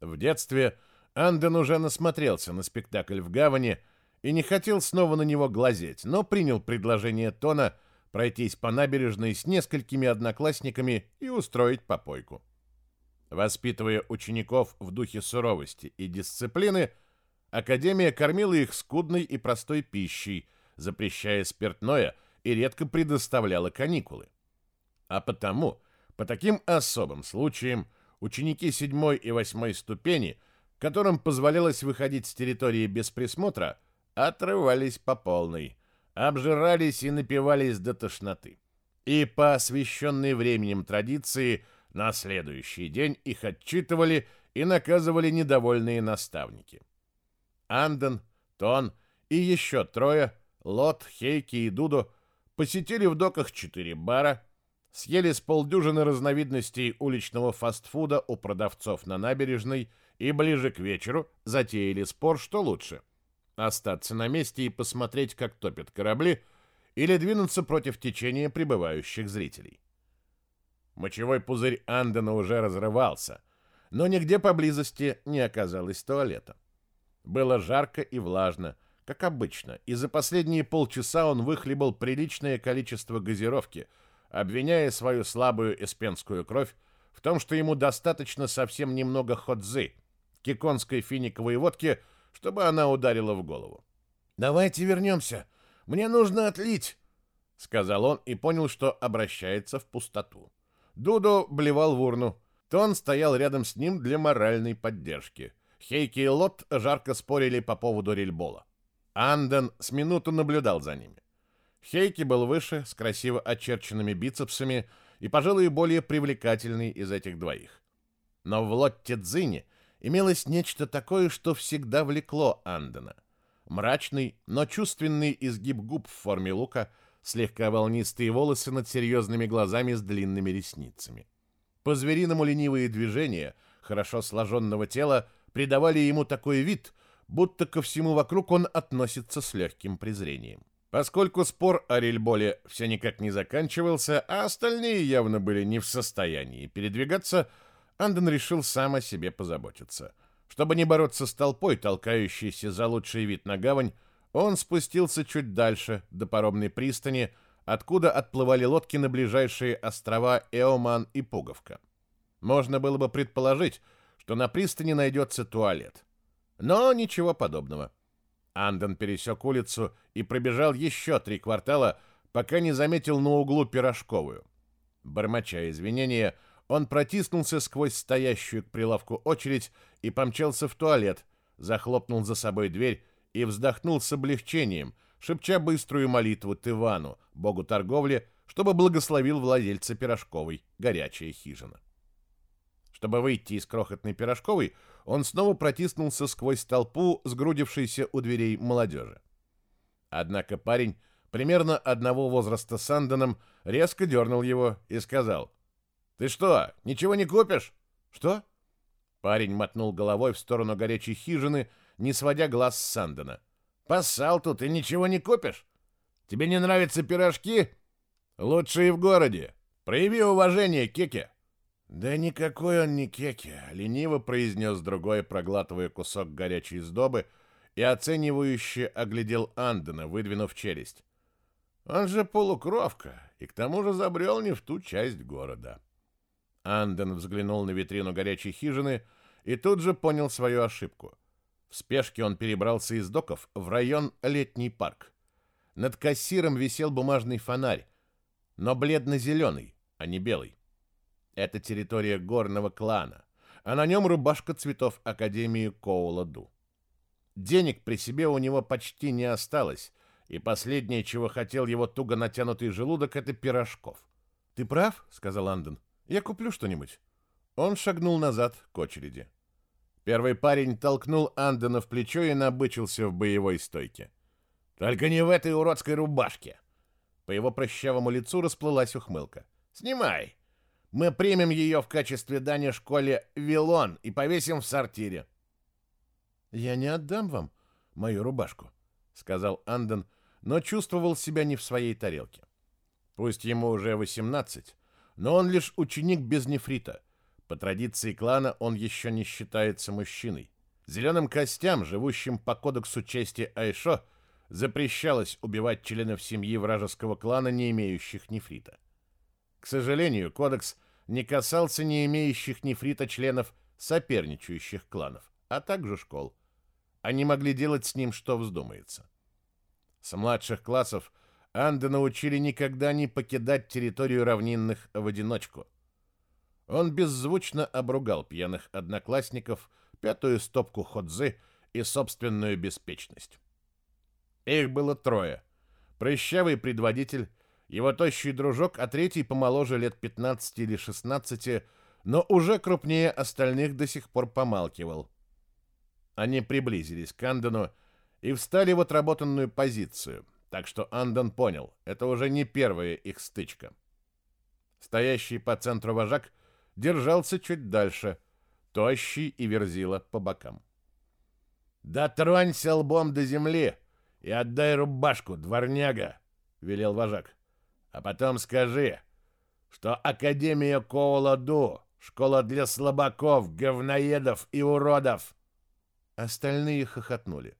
В детстве Анден уже насмотрелся на спектакль в гавани и не хотел снова на него глазеть, но принял предложение Тона пройтись по набережной с несколькими одноклассниками и устроить попойку. Воспитывая учеников в духе суровости и дисциплины, Академия кормила их скудной и простой пищей, запрещая спиртное и редко предоставляла каникулы. А потому, по таким особым случаям, ученики седьмой и восьмой ступени, которым позволялось выходить с территории без присмотра, отрывались по полной, обжирались и напивались до тошноты. И по освященной временем традиции на следующий день их отчитывали и наказывали недовольные наставники. Анден, Тон и еще трое, Лот, Хейки и Дудо, посетили в доках четыре бара, съели с полдюжины разновидностей уличного фастфуда у продавцов на набережной и ближе к вечеру затеяли спор, что лучше – остаться на месте и посмотреть, как топят корабли, или двинуться против течения прибывающих зрителей. Мочевой пузырь Андена уже разрывался, но нигде поблизости не оказалось туалета. Было жарко и влажно, как обычно, и за последние полчаса он выхлебал приличное количество газировки, обвиняя свою слабую эспенскую кровь в том, что ему достаточно совсем немного ходзы, киконской финиковой водки, чтобы она ударила в голову. «Давайте вернемся. Мне нужно отлить», — сказал он и понял, что обращается в пустоту. Дудо блевал в урну. Тон стоял рядом с ним для моральной поддержки. Хейки и Лот жарко спорили по поводу рельбола. Анден с минуту наблюдал за ними. Хейки был выше, с красиво очерченными бицепсами и, пожалуй, более привлекательный из этих двоих. Но в Лотте Дзине имелось нечто такое, что всегда влекло Андена. Мрачный, но чувственный изгиб губ в форме лука, слегка волнистые волосы над серьезными глазами с длинными ресницами. По-звериному ленивые движения хорошо сложенного тела придавали ему такой вид, будто ко всему вокруг он относится с легким презрением. Поскольку спор о рельболе все никак не заканчивался, а остальные явно были не в состоянии передвигаться, Анден решил сам о себе позаботиться. Чтобы не бороться с толпой, толкающейся за лучший вид на гавань, он спустился чуть дальше, до паромной пристани, откуда отплывали лодки на ближайшие острова Эоман и Пуговка. Можно было бы предположить, что на пристани найдется туалет. Но ничего подобного. Анден пересек улицу и пробежал еще три квартала, пока не заметил на углу пирожковую. Бормоча извинения, он протиснулся сквозь стоящую к прилавку очередь и помчался в туалет, захлопнул за собой дверь и вздохнул с облегчением, шепча быструю молитву Тывану, богу торговли, чтобы благословил владельца пирожковой, горячая хижина. Чтобы выйти из крохотной пирожковой, он снова протиснулся сквозь толпу, сгрудившейся у дверей молодежи. Однако парень, примерно одного возраста с Андоном, резко дернул его и сказал, «Ты что, ничего не купишь?» «Что?» Парень мотнул головой в сторону горячей хижины, не сводя глаз с Сандона. «Поссал тут и ничего не купишь? Тебе не нравятся пирожки? Лучшие в городе. Прояви уважение, Кеке!» «Да никакой он не кеки», — лениво произнес другой, проглатывая кусок горячей сдобы и оценивающе оглядел Андена, выдвинув челюсть. «Он же полукровка, и к тому же забрел не в ту часть города». Анден взглянул на витрину горячей хижины и тут же понял свою ошибку. В спешке он перебрался из доков в район Летний парк. Над кассиром висел бумажный фонарь, но бледно-зеленый, а не белый. Это территория горного клана, а на нем рубашка цветов Академии Коула-Ду. Денег при себе у него почти не осталось, и последнее, чего хотел его туго натянутый желудок, это пирожков. «Ты прав», — сказал Анден. «Я куплю что-нибудь». Он шагнул назад к очереди. Первый парень толкнул Андена в плечо и набычился в боевой стойке. «Только не в этой уродской рубашке!» По его прыщавому лицу расплылась ухмылка. «Снимай! Мы примем ее в качестве дани школе Вилон и повесим в сортире. Я не отдам вам мою рубашку, сказал Анден, но чувствовал себя не в своей тарелке. Пусть ему уже 18, но он лишь ученик без нефрита. По традиции клана он еще не считается мужчиной. Зеленым костям, живущим по кодексу чести Айшо, запрещалось убивать членов семьи вражеского клана, не имеющих нефрита. К сожалению, кодекс не касался не имеющих нефрита членов соперничающих кланов, а также школ. Они могли делать с ним, что вздумается. С младших классов Анды научили никогда не покидать территорию равнинных в одиночку. Он беззвучно обругал пьяных одноклассников, пятую стопку ходзы и собственную беспечность. Их было трое. Прыщавый предводитель, его тощий дружок, а третий помоложе лет 15 или 16, но уже крупнее остальных до сих пор помалкивал. Они приблизились к Андону и встали в отработанную позицию, так что Андон понял, это уже не первая их стычка. Стоящий по центру вожак держался чуть дальше, тощий и верзила по бокам. «Дотронься лбом до земли и отдай рубашку, дворняга!» — велел вожак. А потом скажи, что Академия Коула-Ду — школа для слабаков, говноедов и уродов. Остальные хохотнули.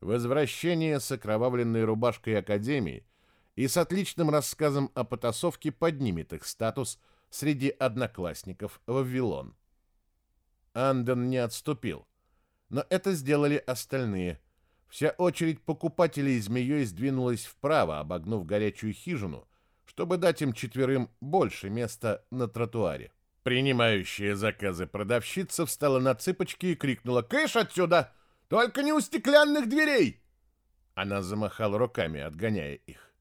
Возвращение с окровавленной рубашкой Академии и с отличным рассказом о потасовке поднимет их статус среди одноклассников Вавилон. Анден не отступил, но это сделали остальные — Вся очередь покупателей змеей сдвинулась вправо, обогнув горячую хижину, чтобы дать им четверым больше места на тротуаре. Принимающая заказы продавщица встала на цыпочки и крикнула «Кыш отсюда! Только не у стеклянных дверей!» Она замахала руками, отгоняя их.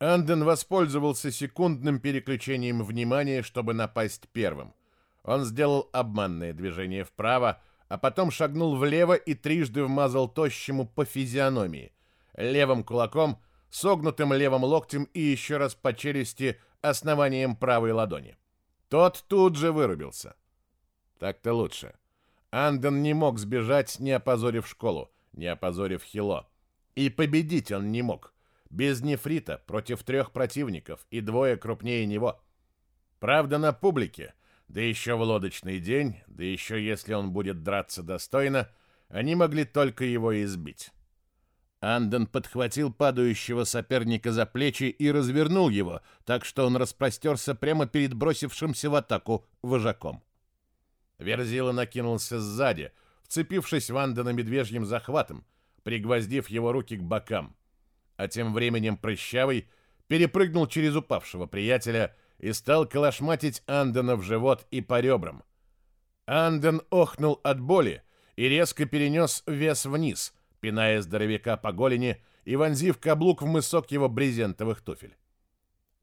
Анден воспользовался секундным переключением внимания, чтобы напасть первым. Он сделал обманное движение вправо, а потом шагнул влево и трижды вмазал тощему по физиономии. Левым кулаком, согнутым левым локтем и еще раз по челюсти основанием правой ладони. Тот тут же вырубился. Так-то лучше. Анден не мог сбежать, не опозорив школу, не опозорив Хило. И победить он не мог. Без нефрита против трех противников и двое крупнее него. Правда, на публике, да еще в лодочный день, да еще если он будет драться достойно, они могли только его избить. Анден подхватил падающего соперника за плечи и развернул его, так что он распростерся прямо перед бросившимся в атаку вожаком. Верзила накинулся сзади, вцепившись в Андена медвежьим захватом, пригвоздив его руки к бокам. А тем временем прыщавый перепрыгнул через упавшего приятеля и стал калашматить Андена в живот и по ребрам. Анден охнул от боли и резко перенес вес вниз — пиная здоровяка по голени и вонзив каблук в мысок его брезентовых туфель.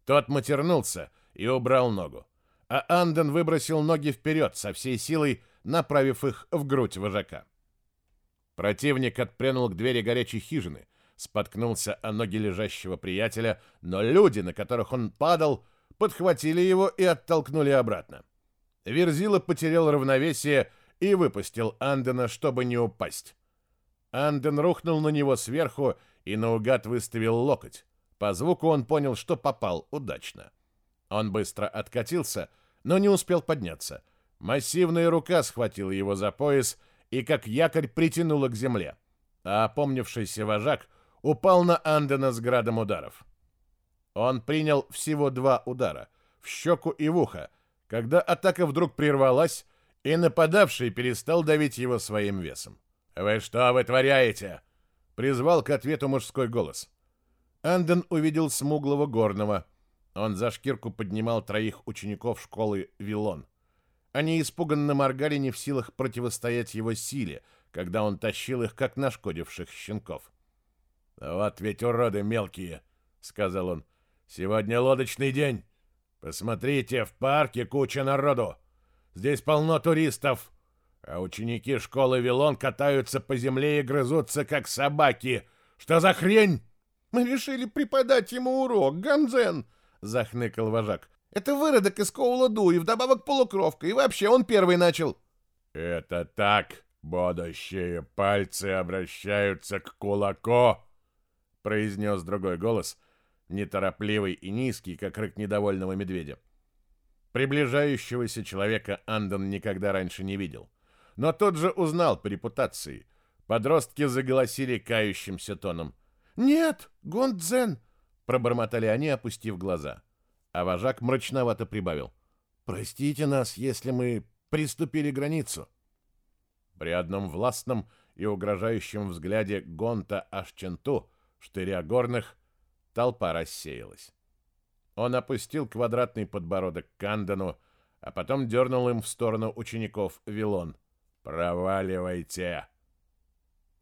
Тот матернулся и убрал ногу, а Анден выбросил ноги вперед со всей силой, направив их в грудь вожака. Противник отпрянул к двери горячей хижины, споткнулся о ноги лежащего приятеля, но люди, на которых он падал, подхватили его и оттолкнули обратно. Верзила потерял равновесие и выпустил Андена, чтобы не упасть. Анден рухнул на него сверху и наугад выставил локоть. По звуку он понял, что попал удачно. Он быстро откатился, но не успел подняться. Массивная рука схватила его за пояс и как якорь притянула к земле. А опомнившийся вожак упал на Андена с градом ударов. Он принял всего два удара — в щеку и в ухо, когда атака вдруг прервалась, и нападавший перестал давить его своим весом. «Вы что вытворяете?» — призвал к ответу мужской голос. Анден увидел смуглого горного. Он за шкирку поднимал троих учеников школы Вилон. Они испуганно моргали не в силах противостоять его силе, когда он тащил их, как нашкодивших щенков. «Вот ведь уроды мелкие!» — сказал он. «Сегодня лодочный день. Посмотрите, в парке куча народу. Здесь полно туристов а ученики школы Вилон катаются по земле и грызутся, как собаки. Что за хрень? Мы решили преподать ему урок, Гамзен, захныкал вожак. Это выродок из Коула-Ду и вдобавок полукровка, и вообще он первый начал. Это так, будущие пальцы обращаются к кулаку, произнес другой голос, неторопливый и низкий, как рык недовольного медведя. Приближающегося человека Андон никогда раньше не видел но тот же узнал по репутации. Подростки заголосили кающимся тоном. «Нет, Гондзен!» — пробормотали они, опустив глаза. А вожак мрачновато прибавил. «Простите нас, если мы приступили границу». При одном властном и угрожающем взгляде Гонта Ашченту, штыря горных, толпа рассеялась. Он опустил квадратный подбородок к Кандану, а потом дернул им в сторону учеников Вилон. «Проваливайте!»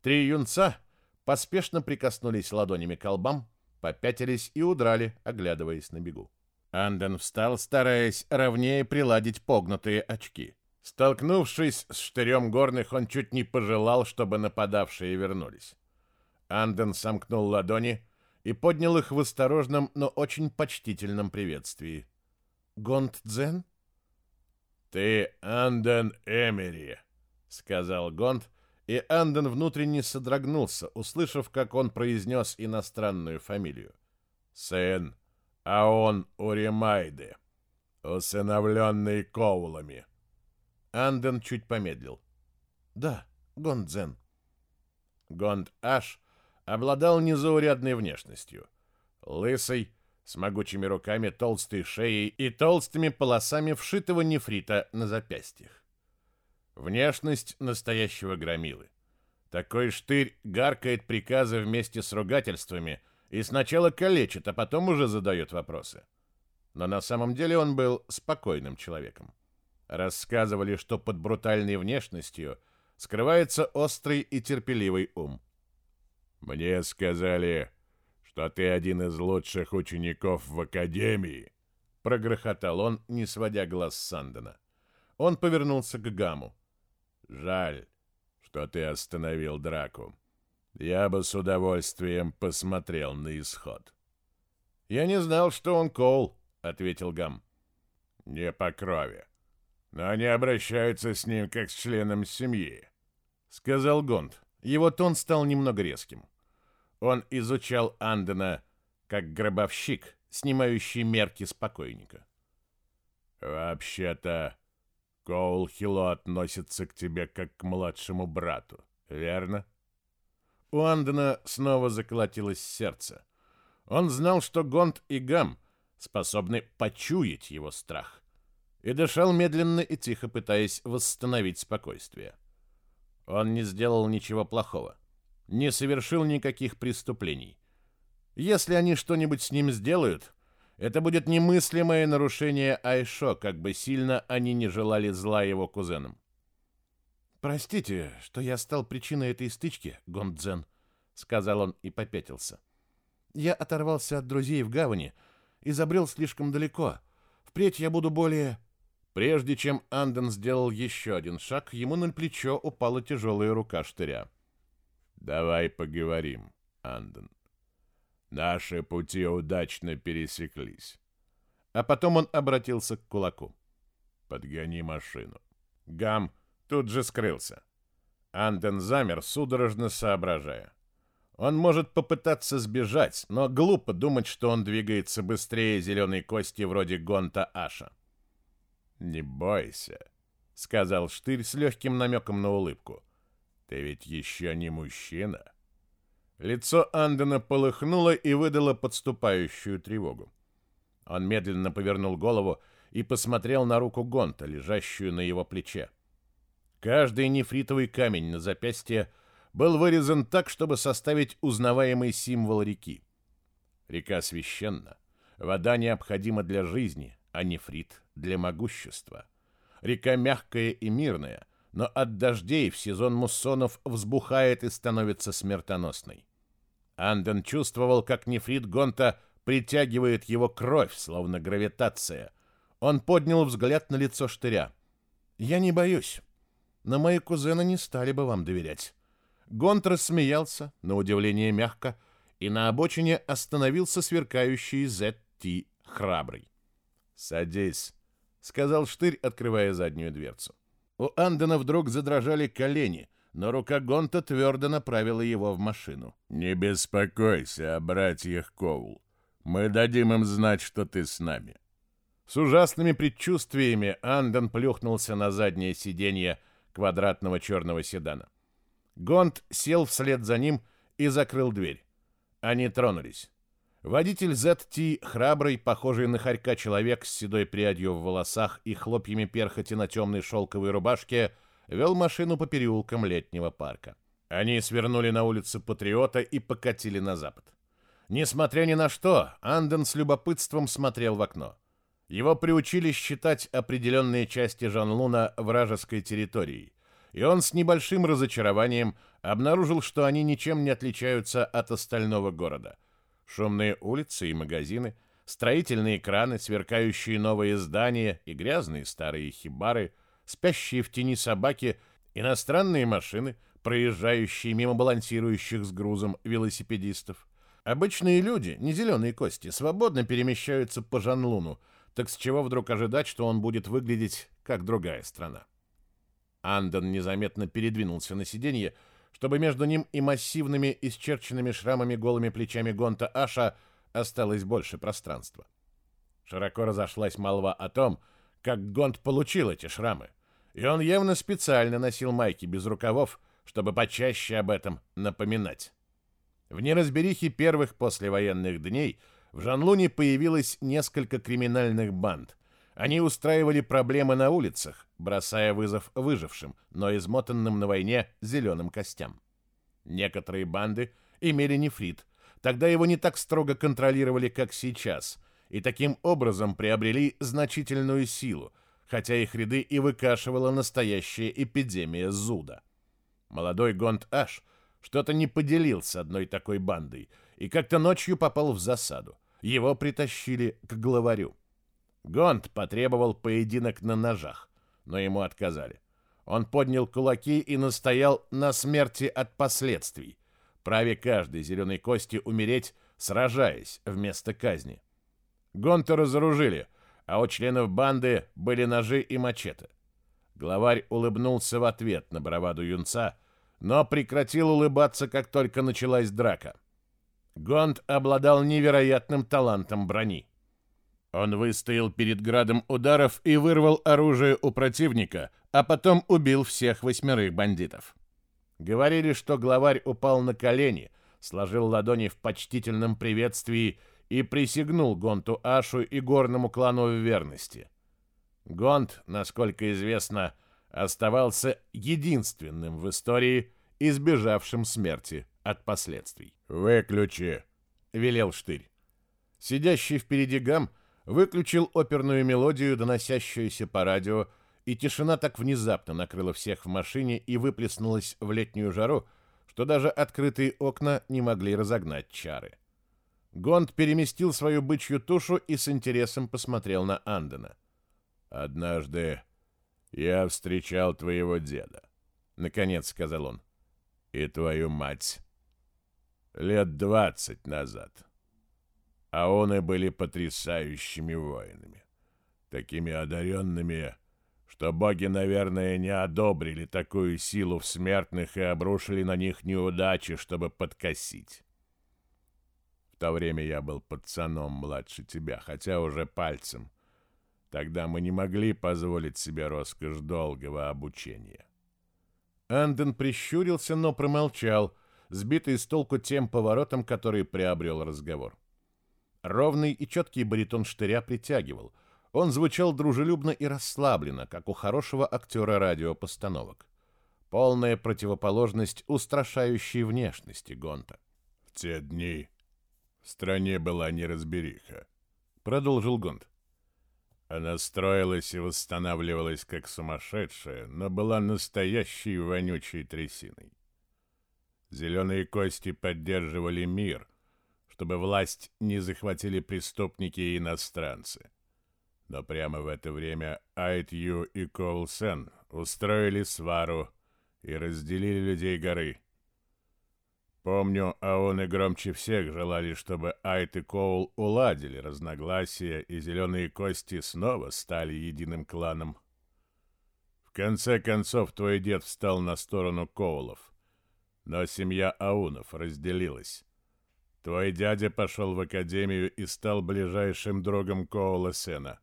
Три юнца поспешно прикоснулись ладонями к колбам, попятились и удрали, оглядываясь на бегу. Анден встал, стараясь ровнее приладить погнутые очки. Столкнувшись с штырем горных, он чуть не пожелал, чтобы нападавшие вернулись. Анден сомкнул ладони и поднял их в осторожном, но очень почтительном приветствии. «Гонт Дзен?» «Ты Анден Эмери», сказал Гонд, и Анден внутренне содрогнулся, услышав, как он произнес иностранную фамилию. Сын Аон Уремайды, усыновленный Коулами. Анден чуть помедлил. Да, Гондзен. Гонд Аш обладал незаурядной внешностью. Лысый, с могучими руками, толстой шеей и толстыми полосами вшитого нефрита на запястьях. Внешность настоящего громилы. Такой штырь гаркает приказы вместе с ругательствами, и сначала калечит, а потом уже задает вопросы. Но на самом деле он был спокойным человеком. Рассказывали, что под брутальной внешностью скрывается острый и терпеливый ум. «Мне сказали, что ты один из лучших учеников в Академии», — прогрохотал он, не сводя глаз с Сандена. Он повернулся к Гаму. «Жаль, что ты остановил драку. Я бы с удовольствием посмотрел на исход». «Я не знал, что он Коул», — ответил Гам. «Не по крови, но они обращаются с ним как с членом семьи», — сказал Гонд. Его тон стал немного резким. Он изучал Андена как гробовщик, снимающий мерки с покойника. «Вообще-то, Коул Хило относится к тебе как к младшему брату, верно?» У Андена снова заколотилось сердце. Он знал, что Гонд и Гам способны почуять его страх, и дышал медленно и тихо, пытаясь восстановить спокойствие. Он не сделал ничего плохого не совершил никаких преступлений. Если они что-нибудь с ним сделают, это будет немыслимое нарушение Айшо, как бы сильно они не желали зла его кузенам. «Простите, что я стал причиной этой стычки, Гондзен», — сказал он и попятился. «Я оторвался от друзей в гавани и забрел слишком далеко. Впредь я буду более...» Прежде чем Анден сделал еще один шаг, ему на плечо упала тяжелая рука штыря. Давай поговорим, Анден. Наши пути удачно пересеклись. А потом он обратился к кулаку. Подгони машину. Гам тут же скрылся. Анден замер, судорожно соображая. Он может попытаться сбежать, но глупо думать, что он двигается быстрее зеленой кости вроде Гонта Аша. «Не бойся», — сказал Штырь с легким намеком на улыбку. Ты ведь еще не мужчина. Лицо Андена полыхнуло и выдало подступающую тревогу. Он медленно повернул голову и посмотрел на руку Гонта, лежащую на его плече. Каждый нефритовый камень на запястье был вырезан так, чтобы составить узнаваемый символ реки. Река священна, вода необходима для жизни, а нефрит — для могущества. Река мягкая и мирная — но от дождей в сезон муссонов взбухает и становится смертоносной. Анден чувствовал, как нефрит Гонта притягивает его кровь, словно гравитация. Он поднял взгляд на лицо штыря. «Я не боюсь, но мои кузены не стали бы вам доверять». Гонт рассмеялся, на удивление мягко, и на обочине остановился сверкающий ZT храбрый. «Садись», — сказал штырь, открывая заднюю дверцу. У Андена вдруг задрожали колени, но рука Гонта твердо направила его в машину. «Не беспокойся о братьях Коул. Мы дадим им знать, что ты с нами». С ужасными предчувствиями Анден плюхнулся на заднее сиденье квадратного черного седана. Гонт сел вслед за ним и закрыл дверь. Они тронулись. Водитель ZT, храбрый, похожий на хорька человек с седой прядью в волосах и хлопьями перхоти на темной шелковой рубашке, вел машину по переулкам летнего парка. Они свернули на улицу Патриота и покатили на запад. Несмотря ни на что, Анден с любопытством смотрел в окно. Его приучили считать определенные части Жан-Луна вражеской территорией, и он с небольшим разочарованием обнаружил, что они ничем не отличаются от остального города – Шумные улицы и магазины, строительные краны, сверкающие новые здания и грязные старые хибары, спящие в тени собаки, иностранные машины, проезжающие мимо балансирующих с грузом велосипедистов. Обычные люди, не зеленые кости, свободно перемещаются по Жанлуну, так с чего вдруг ожидать, что он будет выглядеть как другая страна? Андон незаметно передвинулся на сиденье, чтобы между ним и массивными, исчерченными шрамами голыми плечами Гонта Аша осталось больше пространства. Широко разошлась молва о том, как Гонт получил эти шрамы, и он явно специально носил майки без рукавов, чтобы почаще об этом напоминать. В неразберихе первых послевоенных дней в Жанлуне появилось несколько криминальных банд. Они устраивали проблемы на улицах, бросая вызов выжившим, но измотанным на войне зеленым костям. Некоторые банды имели нефрит, Тогда его не так строго контролировали, как сейчас, и таким образом приобрели значительную силу, хотя их ряды и выкашивала настоящая эпидемия зуда. Молодой Гонт Аш что-то не поделил с одной такой бандой и как-то ночью попал в засаду. Его притащили к главарю. Гонт потребовал поединок на ножах, но ему отказали. Он поднял кулаки и настоял на смерти от последствий, праве каждой зеленой кости умереть, сражаясь вместо казни. Гонта разоружили, а у членов банды были ножи и мачете. Главарь улыбнулся в ответ на браваду юнца, но прекратил улыбаться, как только началась драка. Гонт обладал невероятным талантом брони. Он выстоял перед градом ударов и вырвал оружие у противника, а потом убил всех восьмерых бандитов. Говорили, что главарь упал на колени, сложил ладони в почтительном приветствии и присягнул Гонту Ашу и горному клану в верности. Гонт, насколько известно, оставался единственным в истории, избежавшим смерти от последствий. «Выключи!» — велел Штырь. Сидящий впереди Гам выключил оперную мелодию, доносящуюся по радио, и тишина так внезапно накрыла всех в машине и выплеснулась в летнюю жару, что даже открытые окна не могли разогнать чары. Гонд переместил свою бычью тушу и с интересом посмотрел на Андена. «Однажды я встречал твоего деда», — наконец сказал он, — «и твою мать. Лет двадцать назад. А он и были потрясающими воинами, такими одаренными, что боги, наверное, не одобрили такую силу в смертных и обрушили на них неудачи, чтобы подкосить. В то время я был пацаном младше тебя, хотя уже пальцем. Тогда мы не могли позволить себе роскошь долгого обучения. Анден прищурился, но промолчал, сбитый с толку тем поворотом, который приобрел разговор. Ровный и четкий баритон штыря притягивал — он звучал дружелюбно и расслабленно, как у хорошего актера радиопостановок. Полная противоположность устрашающей внешности Гонта. «В те дни в стране была неразбериха», — продолжил Гонт. Она строилась и восстанавливалась как сумасшедшая, но была настоящей вонючей трясиной. Зеленые кости поддерживали мир, чтобы власть не захватили преступники и иностранцы. Но прямо в это время Айтью и Коулсен устроили свару и разделили людей горы. Помню, Аоны громче всех желали, чтобы Айт и Коул уладили разногласия, и зеленые кости снова стали единым кланом. В конце концов, твой дед встал на сторону Коулов, но семья Аунов разделилась. Твой дядя пошел в академию и стал ближайшим другом Коула Сена.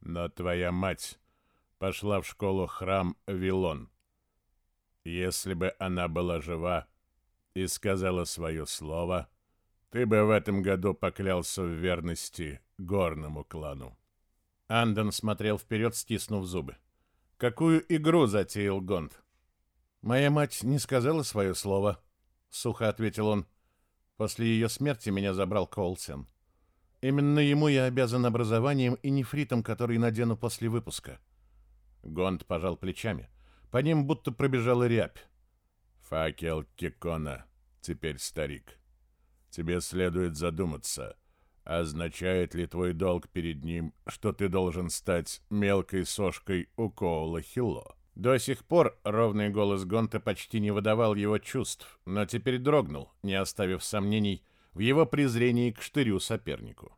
Но твоя мать пошла в школу храм Вилон. Если бы она была жива и сказала свое слово, ты бы в этом году поклялся в верности горному клану. Андон смотрел вперед, стиснув зубы. Какую игру затеял Гонд? Моя мать не сказала свое слово, сухо ответил он. После ее смерти меня забрал Колсен. Именно ему я обязан образованием и нефритом, который надену после выпуска. Гонд пожал плечами. По ним будто пробежала рябь. Факел Кикона, теперь старик. Тебе следует задуматься, означает ли твой долг перед ним, что ты должен стать мелкой сошкой у Коула Хилло. До сих пор ровный голос Гонта почти не выдавал его чувств, но теперь дрогнул, не оставив сомнений, в его презрении к штырю-сопернику.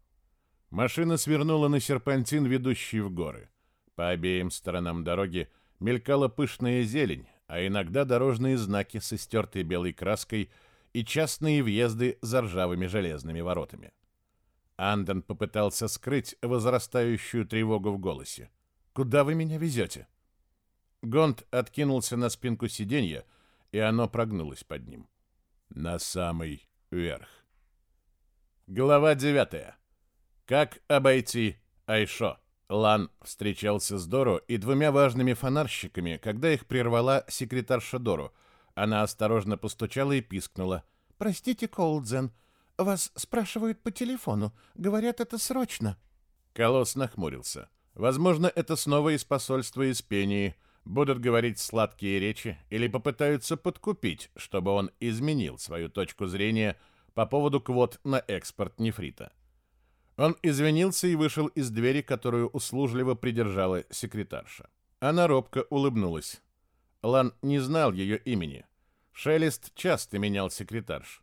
Машина свернула на серпантин, ведущий в горы. По обеим сторонам дороги мелькала пышная зелень, а иногда дорожные знаки с истертой белой краской и частные въезды за ржавыми железными воротами. Андон попытался скрыть возрастающую тревогу в голосе. «Куда вы меня везете?» Гонт откинулся на спинку сиденья, и оно прогнулось под ним. «На самый верх». Глава 9. Как обойти Айшо? Лан встречался с Дору и двумя важными фонарщиками, когда их прервала секретарша Дору. Она осторожно постучала и пискнула. «Простите, Коулдзен, Вас спрашивают по телефону. Говорят, это срочно. Колосс нахмурился. Возможно, это снова из посольства из Пении. Будут говорить сладкие речи или попытаются подкупить, чтобы он изменил свою точку зрения по поводу квот на экспорт нефрита. Он извинился и вышел из двери, которую услужливо придержала секретарша. Она робко улыбнулась. Лан не знал ее имени. Шелест часто менял секретарш.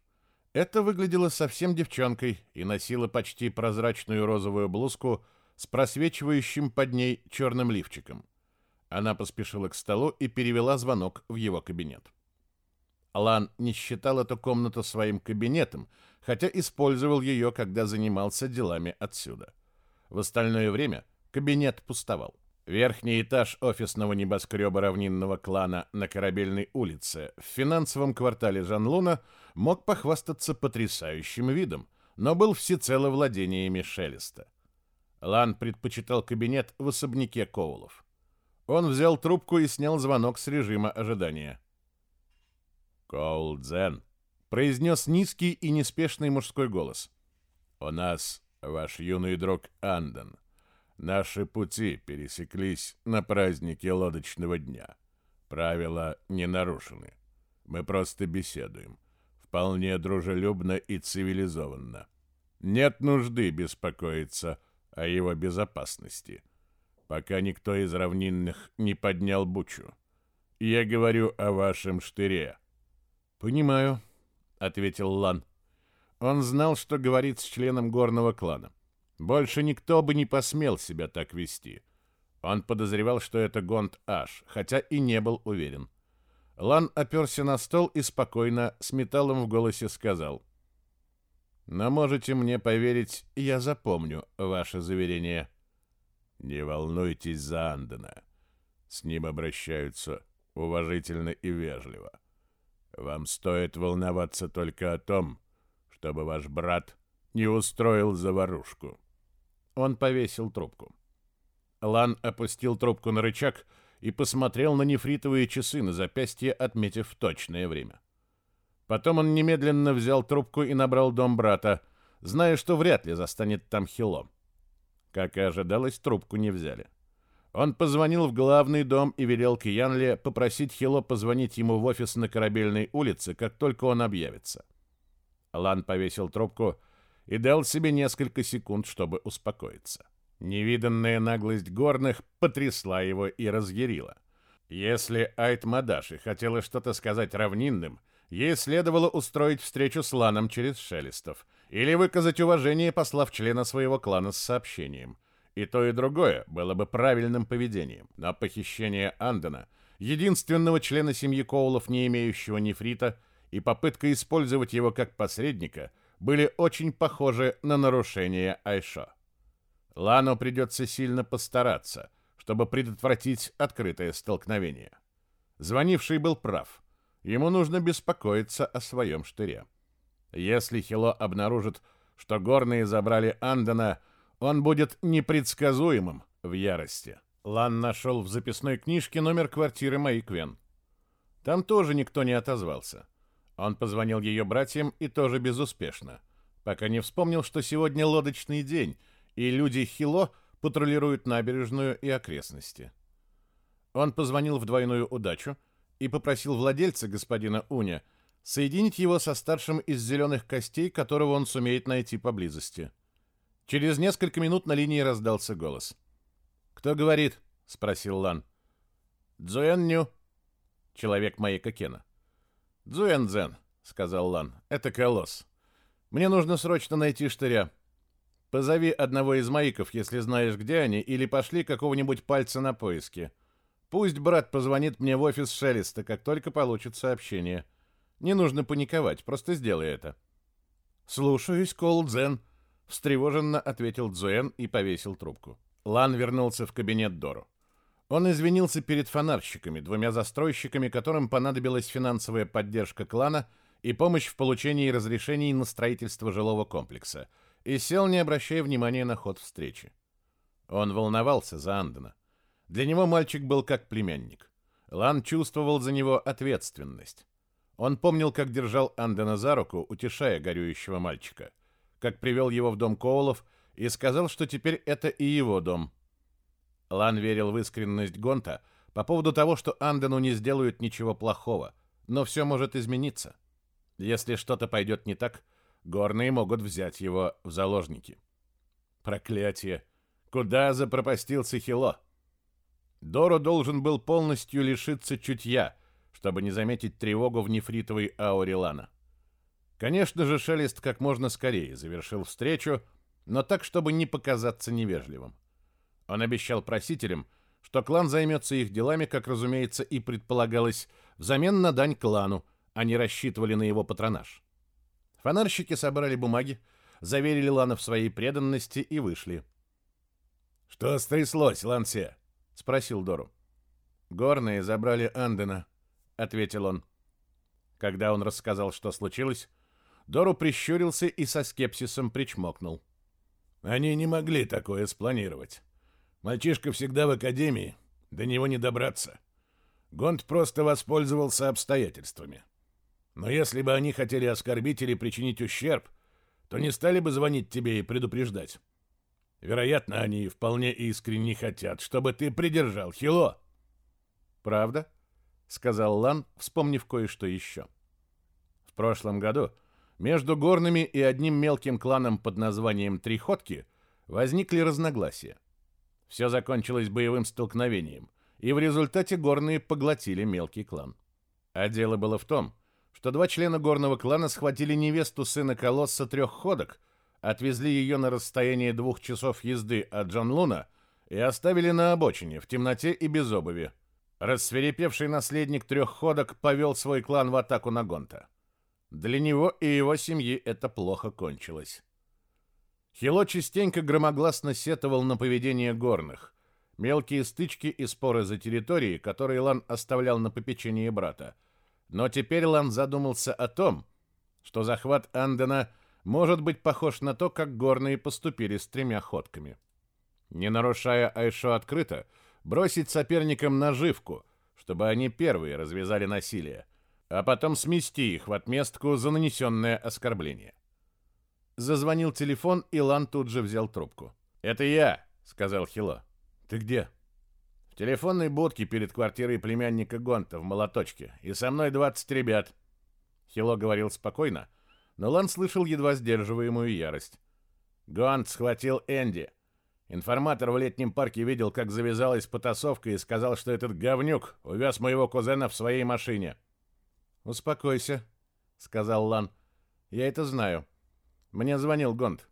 Это выглядело совсем девчонкой и носила почти прозрачную розовую блузку с просвечивающим под ней черным лифчиком. Она поспешила к столу и перевела звонок в его кабинет. Лан не считал эту комнату своим кабинетом, хотя использовал ее, когда занимался делами отсюда. В остальное время кабинет пустовал. Верхний этаж офисного небоскреба равнинного клана на Корабельной улице в финансовом квартале Жанлуна мог похвастаться потрясающим видом, но был всецело владениями Шелеста. Лан предпочитал кабинет в особняке Коулов. Он взял трубку и снял звонок с режима ожидания. «Коул Дзен», — произнес низкий и неспешный мужской голос. «У нас ваш юный друг Анден». Наши пути пересеклись на празднике лодочного дня. Правила не нарушены. Мы просто беседуем. Вполне дружелюбно и цивилизованно. Нет нужды беспокоиться о его безопасности, пока никто из равнинных не поднял бучу. Я говорю о вашем штыре. Понимаю, ответил Лан. Он знал, что говорит с членом горного клана. Больше никто бы не посмел себя так вести. Он подозревал, что это Гонд Аш, хотя и не был уверен. Лан оперся на стол и спокойно, с металлом в голосе сказал. «Но можете мне поверить, я запомню ваше заверение». «Не волнуйтесь за Андена. С ним обращаются уважительно и вежливо. Вам стоит волноваться только о том, чтобы ваш брат не устроил заварушку». Он повесил трубку. Лан опустил трубку на рычаг и посмотрел на нефритовые часы на запястье, отметив точное время. Потом он немедленно взял трубку и набрал дом брата, зная, что вряд ли застанет там Хило. Как и ожидалось, трубку не взяли. Он позвонил в главный дом и велел Киянле попросить Хило позвонить ему в офис на Корабельной улице, как только он объявится. Лан повесил трубку и дал себе несколько секунд, чтобы успокоиться. Невиданная наглость горных потрясла его и разъярила. Если Айт Мадаши хотела что-то сказать равнинным, ей следовало устроить встречу с Ланом через Шелестов или выказать уважение, послав члена своего клана с сообщением. И то, и другое было бы правильным поведением. Но похищение Андена, единственного члена семьи Коулов, не имеющего нефрита, и попытка использовать его как посредника – были очень похожи на нарушение Айшо. Лану придется сильно постараться, чтобы предотвратить открытое столкновение. Звонивший был прав. Ему нужно беспокоиться о своем штыре. Если Хило обнаружит, что горные забрали Андена, он будет непредсказуемым в ярости. Лан нашел в записной книжке номер квартиры Майквен. Там тоже никто не отозвался. Он позвонил ее братьям и тоже безуспешно, пока не вспомнил, что сегодня лодочный день, и люди Хило патрулируют набережную и окрестности. Он позвонил в двойную удачу и попросил владельца, господина Уня, соединить его со старшим из зеленых костей, которого он сумеет найти поблизости. Через несколько минут на линии раздался голос. «Кто говорит?» — спросил Лан. «Дзуэн Ню». Человек маяка Кена. «Дзуэнзен», — сказал Лан, — «это колосс. Мне нужно срочно найти штыря. Позови одного из маиков, если знаешь, где они, или пошли какого-нибудь пальца на поиски. Пусть брат позвонит мне в офис Шелеста, как только получит сообщение. Не нужно паниковать, просто сделай это». «Слушаюсь, Кол Дзен», — встревоженно ответил Дзуэн и повесил трубку. Лан вернулся в кабинет Дору. Он извинился перед фонарщиками, двумя застройщиками, которым понадобилась финансовая поддержка клана и помощь в получении разрешений на строительство жилого комплекса, и сел, не обращая внимания на ход встречи. Он волновался за Андена. Для него мальчик был как племянник. Лан чувствовал за него ответственность. Он помнил, как держал Андена за руку, утешая горюющего мальчика, как привел его в дом Коулов и сказал, что теперь это и его дом. Лан верил в искренность Гонта по поводу того, что Андену не сделают ничего плохого, но все может измениться. Если что-то пойдет не так, горные могут взять его в заложники. Проклятие! Куда запропастился Хило? Доро должен был полностью лишиться чутья, чтобы не заметить тревогу в нефритовой ауре Лана. Конечно же, Шелест как можно скорее завершил встречу, но так, чтобы не показаться невежливым. Он обещал просителям, что клан займется их делами, как, разумеется, и предполагалось, взамен на дань клану, они рассчитывали на его патронаж. Фонарщики собрали бумаги, заверили Лана в своей преданности и вышли. «Что стряслось, Лансе?» — спросил Дору. «Горные забрали Андена», — ответил он. Когда он рассказал, что случилось, Дору прищурился и со скепсисом причмокнул. «Они не могли такое спланировать. Мальчишка всегда в академии, до него не добраться. Гонт просто воспользовался обстоятельствами. Но если бы они хотели оскорбить или причинить ущерб, то не стали бы звонить тебе и предупреждать. Вероятно, они вполне искренне хотят, чтобы ты придержал Хило. Правда? Сказал Лан, вспомнив кое-что еще. В прошлом году между горными и одним мелким кланом под названием Триходки возникли разногласия. Все закончилось боевым столкновением, и в результате горные поглотили мелкий клан. А дело было в том, что два члена горного клана схватили невесту сына колосса трех ходок, отвезли ее на расстояние двух часов езды от Джон Луна и оставили на обочине, в темноте и без обуви. Рассверепевший наследник трех ходок повел свой клан в атаку на Гонта. Для него и его семьи это плохо кончилось. Хило частенько громогласно сетовал на поведение горных. Мелкие стычки и споры за территории, которые Лан оставлял на попечении брата. Но теперь Лан задумался о том, что захват Андена может быть похож на то, как горные поступили с тремя ходками. Не нарушая Айшо открыто, бросить соперникам наживку, чтобы они первые развязали насилие, а потом смести их в отместку за нанесенное оскорбление. Зазвонил телефон, и Лан тут же взял трубку. «Это я», — сказал Хило. «Ты где?» «В телефонной будке перед квартирой племянника Гонта в Молоточке, и со мной 20 ребят». Хило говорил спокойно, но Лан слышал едва сдерживаемую ярость. Гонт схватил Энди. Информатор в летнем парке видел, как завязалась потасовка и сказал, что этот говнюк увез моего кузена в своей машине. «Успокойся», — сказал Лан. «Я это знаю. Мне звонил Гонд.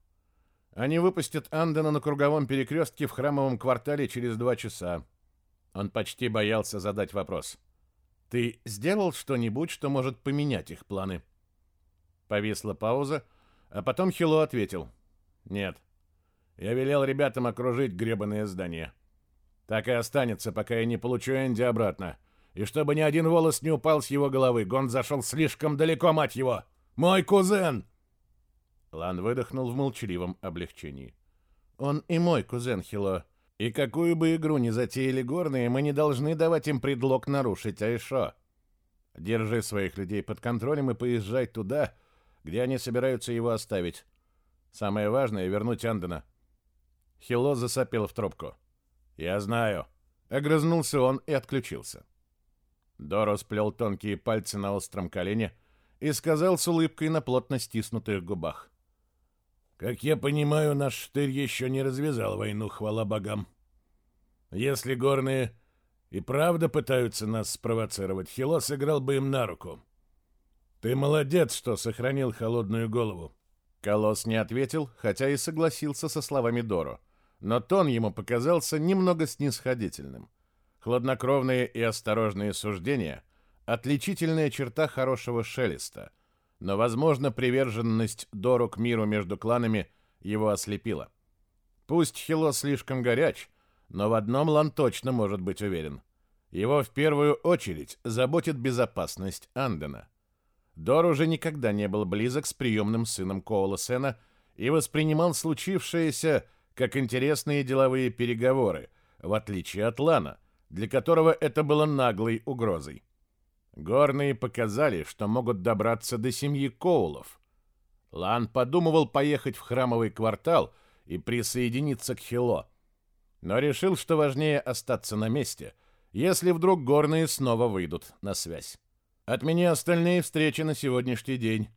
Они выпустят Андена на круговом перекрестке в храмовом квартале через два часа. Он почти боялся задать вопрос. Ты сделал что-нибудь, что может поменять их планы? Повисла пауза, а потом Хило ответил. Нет. Я велел ребятам окружить гребаное здание. Так и останется, пока я не получу Энди обратно. И чтобы ни один волос не упал с его головы, Гонд зашел слишком далеко, мать его! Мой кузен! Лан выдохнул в молчаливом облегчении. «Он и мой кузен Хило. И какую бы игру ни затеяли горные, мы не должны давать им предлог нарушить Айшо. Держи своих людей под контролем и поезжай туда, где они собираются его оставить. Самое важное — вернуть Андена». Хило засопел в трубку. «Я знаю». Огрызнулся он и отключился. Доро сплел тонкие пальцы на остром колене и сказал с улыбкой на плотно стиснутых губах. Как я понимаю, наш штырь еще не развязал войну, хвала богам. Если горные и правда пытаются нас спровоцировать, Хило сыграл бы им на руку. Ты молодец, что сохранил холодную голову. Колосс не ответил, хотя и согласился со словами Доро. Но тон ему показался немного снисходительным. Хладнокровные и осторожные суждения — отличительная черта хорошего шелеста — но, возможно, приверженность Дору к миру между кланами его ослепила. Пусть Хило слишком горяч, но в одном Лан точно может быть уверен. Его в первую очередь заботит безопасность Андена. Дор уже никогда не был близок с приемным сыном Коула Сена и воспринимал случившееся как интересные деловые переговоры, в отличие от Лана, для которого это было наглой угрозой. Горные показали, что могут добраться до семьи Коулов. Лан подумывал поехать в храмовый квартал и присоединиться к Хило, но решил, что важнее остаться на месте, если вдруг горные снова выйдут на связь. От меня остальные встречи на сегодняшний день.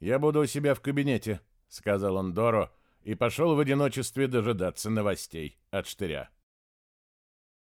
Я буду у себя в кабинете, сказал он Доро и пошел в одиночестве дожидаться новостей от штыря.